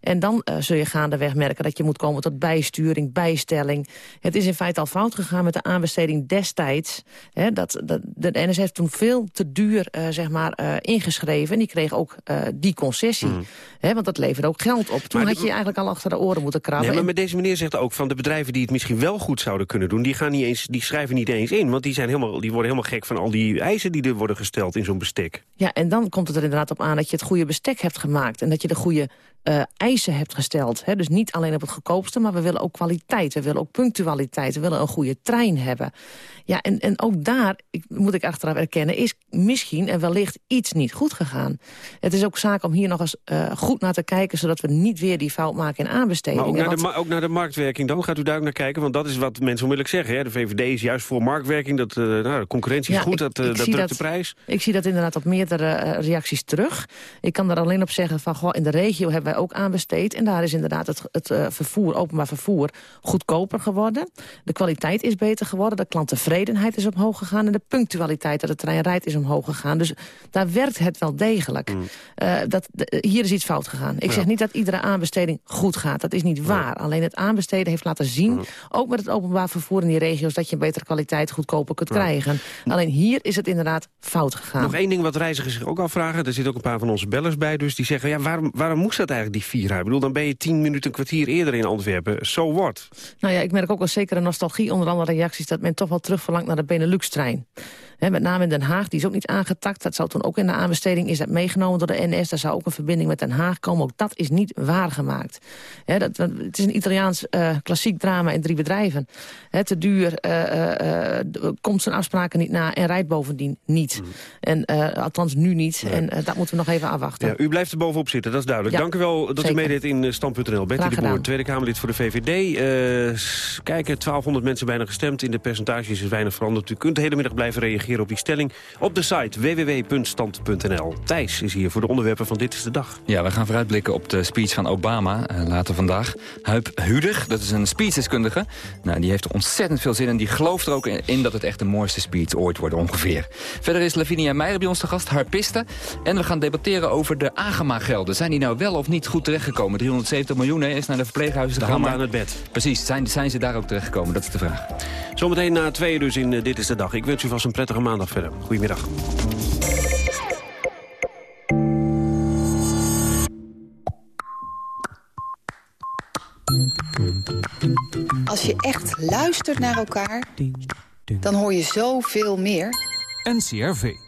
En dan eh, zul je gaandeweg merken dat je moet komen tot bijsturing, bijstelling. Het is in feite al fout gegaan met de aanbesteding destijds. Hè, dat, dat, de NS heeft toen veel te duur eh, zeg maar, eh, ingeschreven. En die kreeg ook die concessie. Hè, want dat leverde ook geld op. Toen Maar had de- je eigenlijk al achter de oren moeten krabben. Nee, maar met deze meneer zegt ook van de bedrijven die het misschien wel goed zouden kunnen doen, die, gaan niet eens, die schrijven niet eens in. Want die, zijn helemaal, die worden helemaal gek van al die eisen die er worden gesteld in zo'n bestek. Ja, en dan komt het er inderdaad op aan dat je het goede bestek hebt gemaakt... en dat je de goede eh, eisen hebt gesteld. Hè? Dus niet alleen op het goedkoopste, maar we willen ook kwaliteit. We willen ook punctualiteit. We willen een goede trein hebben. Ja, en, en ook daar, ik, moet ik achteraf erkennen... is misschien en wellicht iets niet goed gegaan. Het is ook zaak om hier nog eens eh, goed naar te kijken... zodat we niet weer die fout maken in Maar ook aanbestedingen. naar, de, want- ma- ook naar de marktwerking dan? Gaat u daar ook naar kijken? Want dat is wat mensen onmiddellijk zeggen. Hè? De VVD is juist voor marktwerking. Dat, eh, nou, de concurrentie is goed, ik- dat, eh, ik dat drukt dat- de prijs. Ik zie dat inderdaad op meerdere reacties terug. Ik kan er alleen op zeggen van, goh, in de regio hebben wij ook aanbesteed. En daar is inderdaad het, het vervoer, openbaar vervoer goedkoper geworden. De kwaliteit is beter geworden. De klanttevredenheid is omhoog gegaan. En de punctualiteit dat de trein rijdt is omhoog gegaan. Dus daar werkt het wel degelijk. Eh, dat, hier is iets fout gegaan. Ik Mm. Ja. zeg niet dat iedere aanbesteding goed gaat. Dat is niet waar. Alleen het aanbesteden heeft laten zien, ook met het openbaar vervoer in die regio's, dat je een betere kwaliteit goedkoper kunt krijgen. Alleen hier is het inderdaad fout gegaan. Nog één ding wat reizigers zich ook afvragen. Er zitten ook een paar van onze bellers bij. Dus die zeggen, ja, waarom, waarom moest dat eigenlijk, die vier? Ik bedoel, dan ben je tien minuten, een kwartier eerder in Antwerpen. So what? Nou ja, ik merk ook wel zekere nostalgie onder andere reacties... dat men toch wel terugverlangt naar de Benelux-trein. Met name in Den Haag, die is ook niet aangetakt. Dat zou toen ook in de aanbesteding is dat meegenomen door de NS. Daar zou ook een verbinding met Den Haag komen. Ook dat is niet waargemaakt. Dat, het is een Italiaans eh, klassiek drama in drie bedrijven. Te duur, eh, eh, komt zijn afspraken niet na en rijdt bovendien niet. En eh, althans nu niet. En dat moeten we nog even afwachten. Ja, u blijft er bovenop zitten, dat is duidelijk. Ja, Dank u wel dat u meedeed in Stand.nl. Betty de Boer. Tweede Kamerlid voor de VVD. Kijken, 1200 mensen bijna gestemd. In de percentages is weinig veranderd. U kunt de hele middag blijven reageren op die stelling op de site www.stand.nl. Thijs is hier voor de onderwerpen van Dit is de Dag. Ja, we gaan vooruitblikken op de speech van Obama eh, later vandaag. Huip Hudig, dat is een speechdeskundige. Nou, die heeft er ontzettend veel zin in. Die gelooft er ook in dat het echt de mooiste speech ooit wordt ongeveer. Verder is Lavinia Meijer bij ons te gast, harpiste. En we gaan debatteren over de Agema-gelden. Zijn die nou wel of niet goed terechtgekomen? 370 miljoen hè, is naar de verpleeghuizen gegaan. aan het bed. Precies, zijn, zijn ze daar ook terechtgekomen? Dat is de vraag. Zometeen na tweeën dus in eh, Dit is de Dag. Ik wens u vast een prettige maandag verder. Goedemiddag. Als je echt luistert naar elkaar, dan hoor je zoveel meer. NCRV.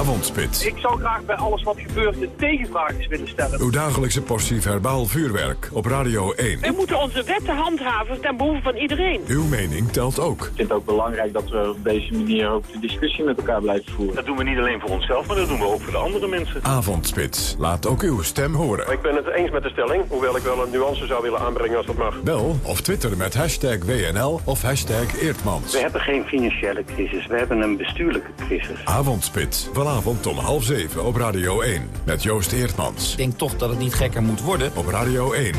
Avondspits. Ik zou graag bij alles wat gebeurt een tegenvraag willen stellen. Uw dagelijkse portie verbaal vuurwerk op Radio 1. We moeten onze wetten handhaven ten behoeve van iedereen. Uw mening telt ook. Ik vind het ook belangrijk dat we op deze manier ook de discussie met elkaar blijven voeren. Dat doen we niet alleen voor onszelf, maar dat doen we ook voor de andere mensen. Avondspits. Laat ook uw stem horen. Ik ben het eens met de stelling, hoewel ik wel een nuance zou willen aanbrengen als dat mag. Bel of twitter met hashtag WNL of hashtag Eertmans. We hebben geen financiële crisis, we hebben een bestuurlijke crisis. Avondspits. Vanavond om half zeven op Radio 1. Met Joost Eertmans. Ik denk toch dat het niet gekker moet worden. Op Radio 1.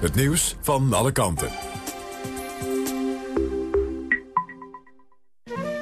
Het nieuws van alle kanten.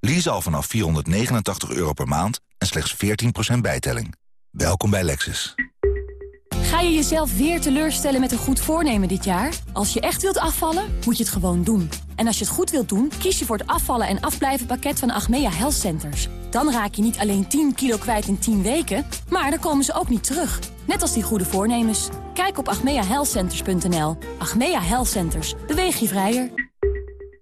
Lease al vanaf 489 euro per maand en slechts 14% bijtelling. Welkom bij Lexus. Ga je jezelf weer teleurstellen met een goed voornemen dit jaar? Als je echt wilt afvallen, moet je het gewoon doen. En als je het goed wilt doen, kies je voor het afvallen en afblijven pakket van Achmea Health Centers. Dan raak je niet alleen 10 kilo kwijt in 10 weken, maar dan komen ze ook niet terug. Net als die goede voornemens. Kijk op achmeahealthcenters.nl. Achmea Health Centers. Beweeg je vrijer.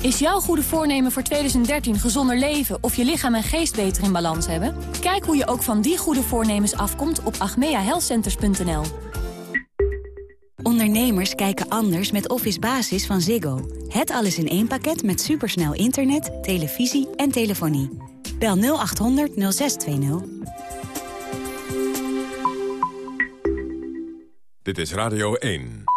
Is jouw goede voornemen voor 2013 gezonder leven of je lichaam en geest beter in balans hebben? Kijk hoe je ook van die goede voornemens afkomt op agmeahealthcenters.nl. Ondernemers kijken anders met Office Basis van Ziggo. Het alles in één pakket met supersnel internet, televisie en telefonie. Bel 0800 0620. Dit is Radio 1.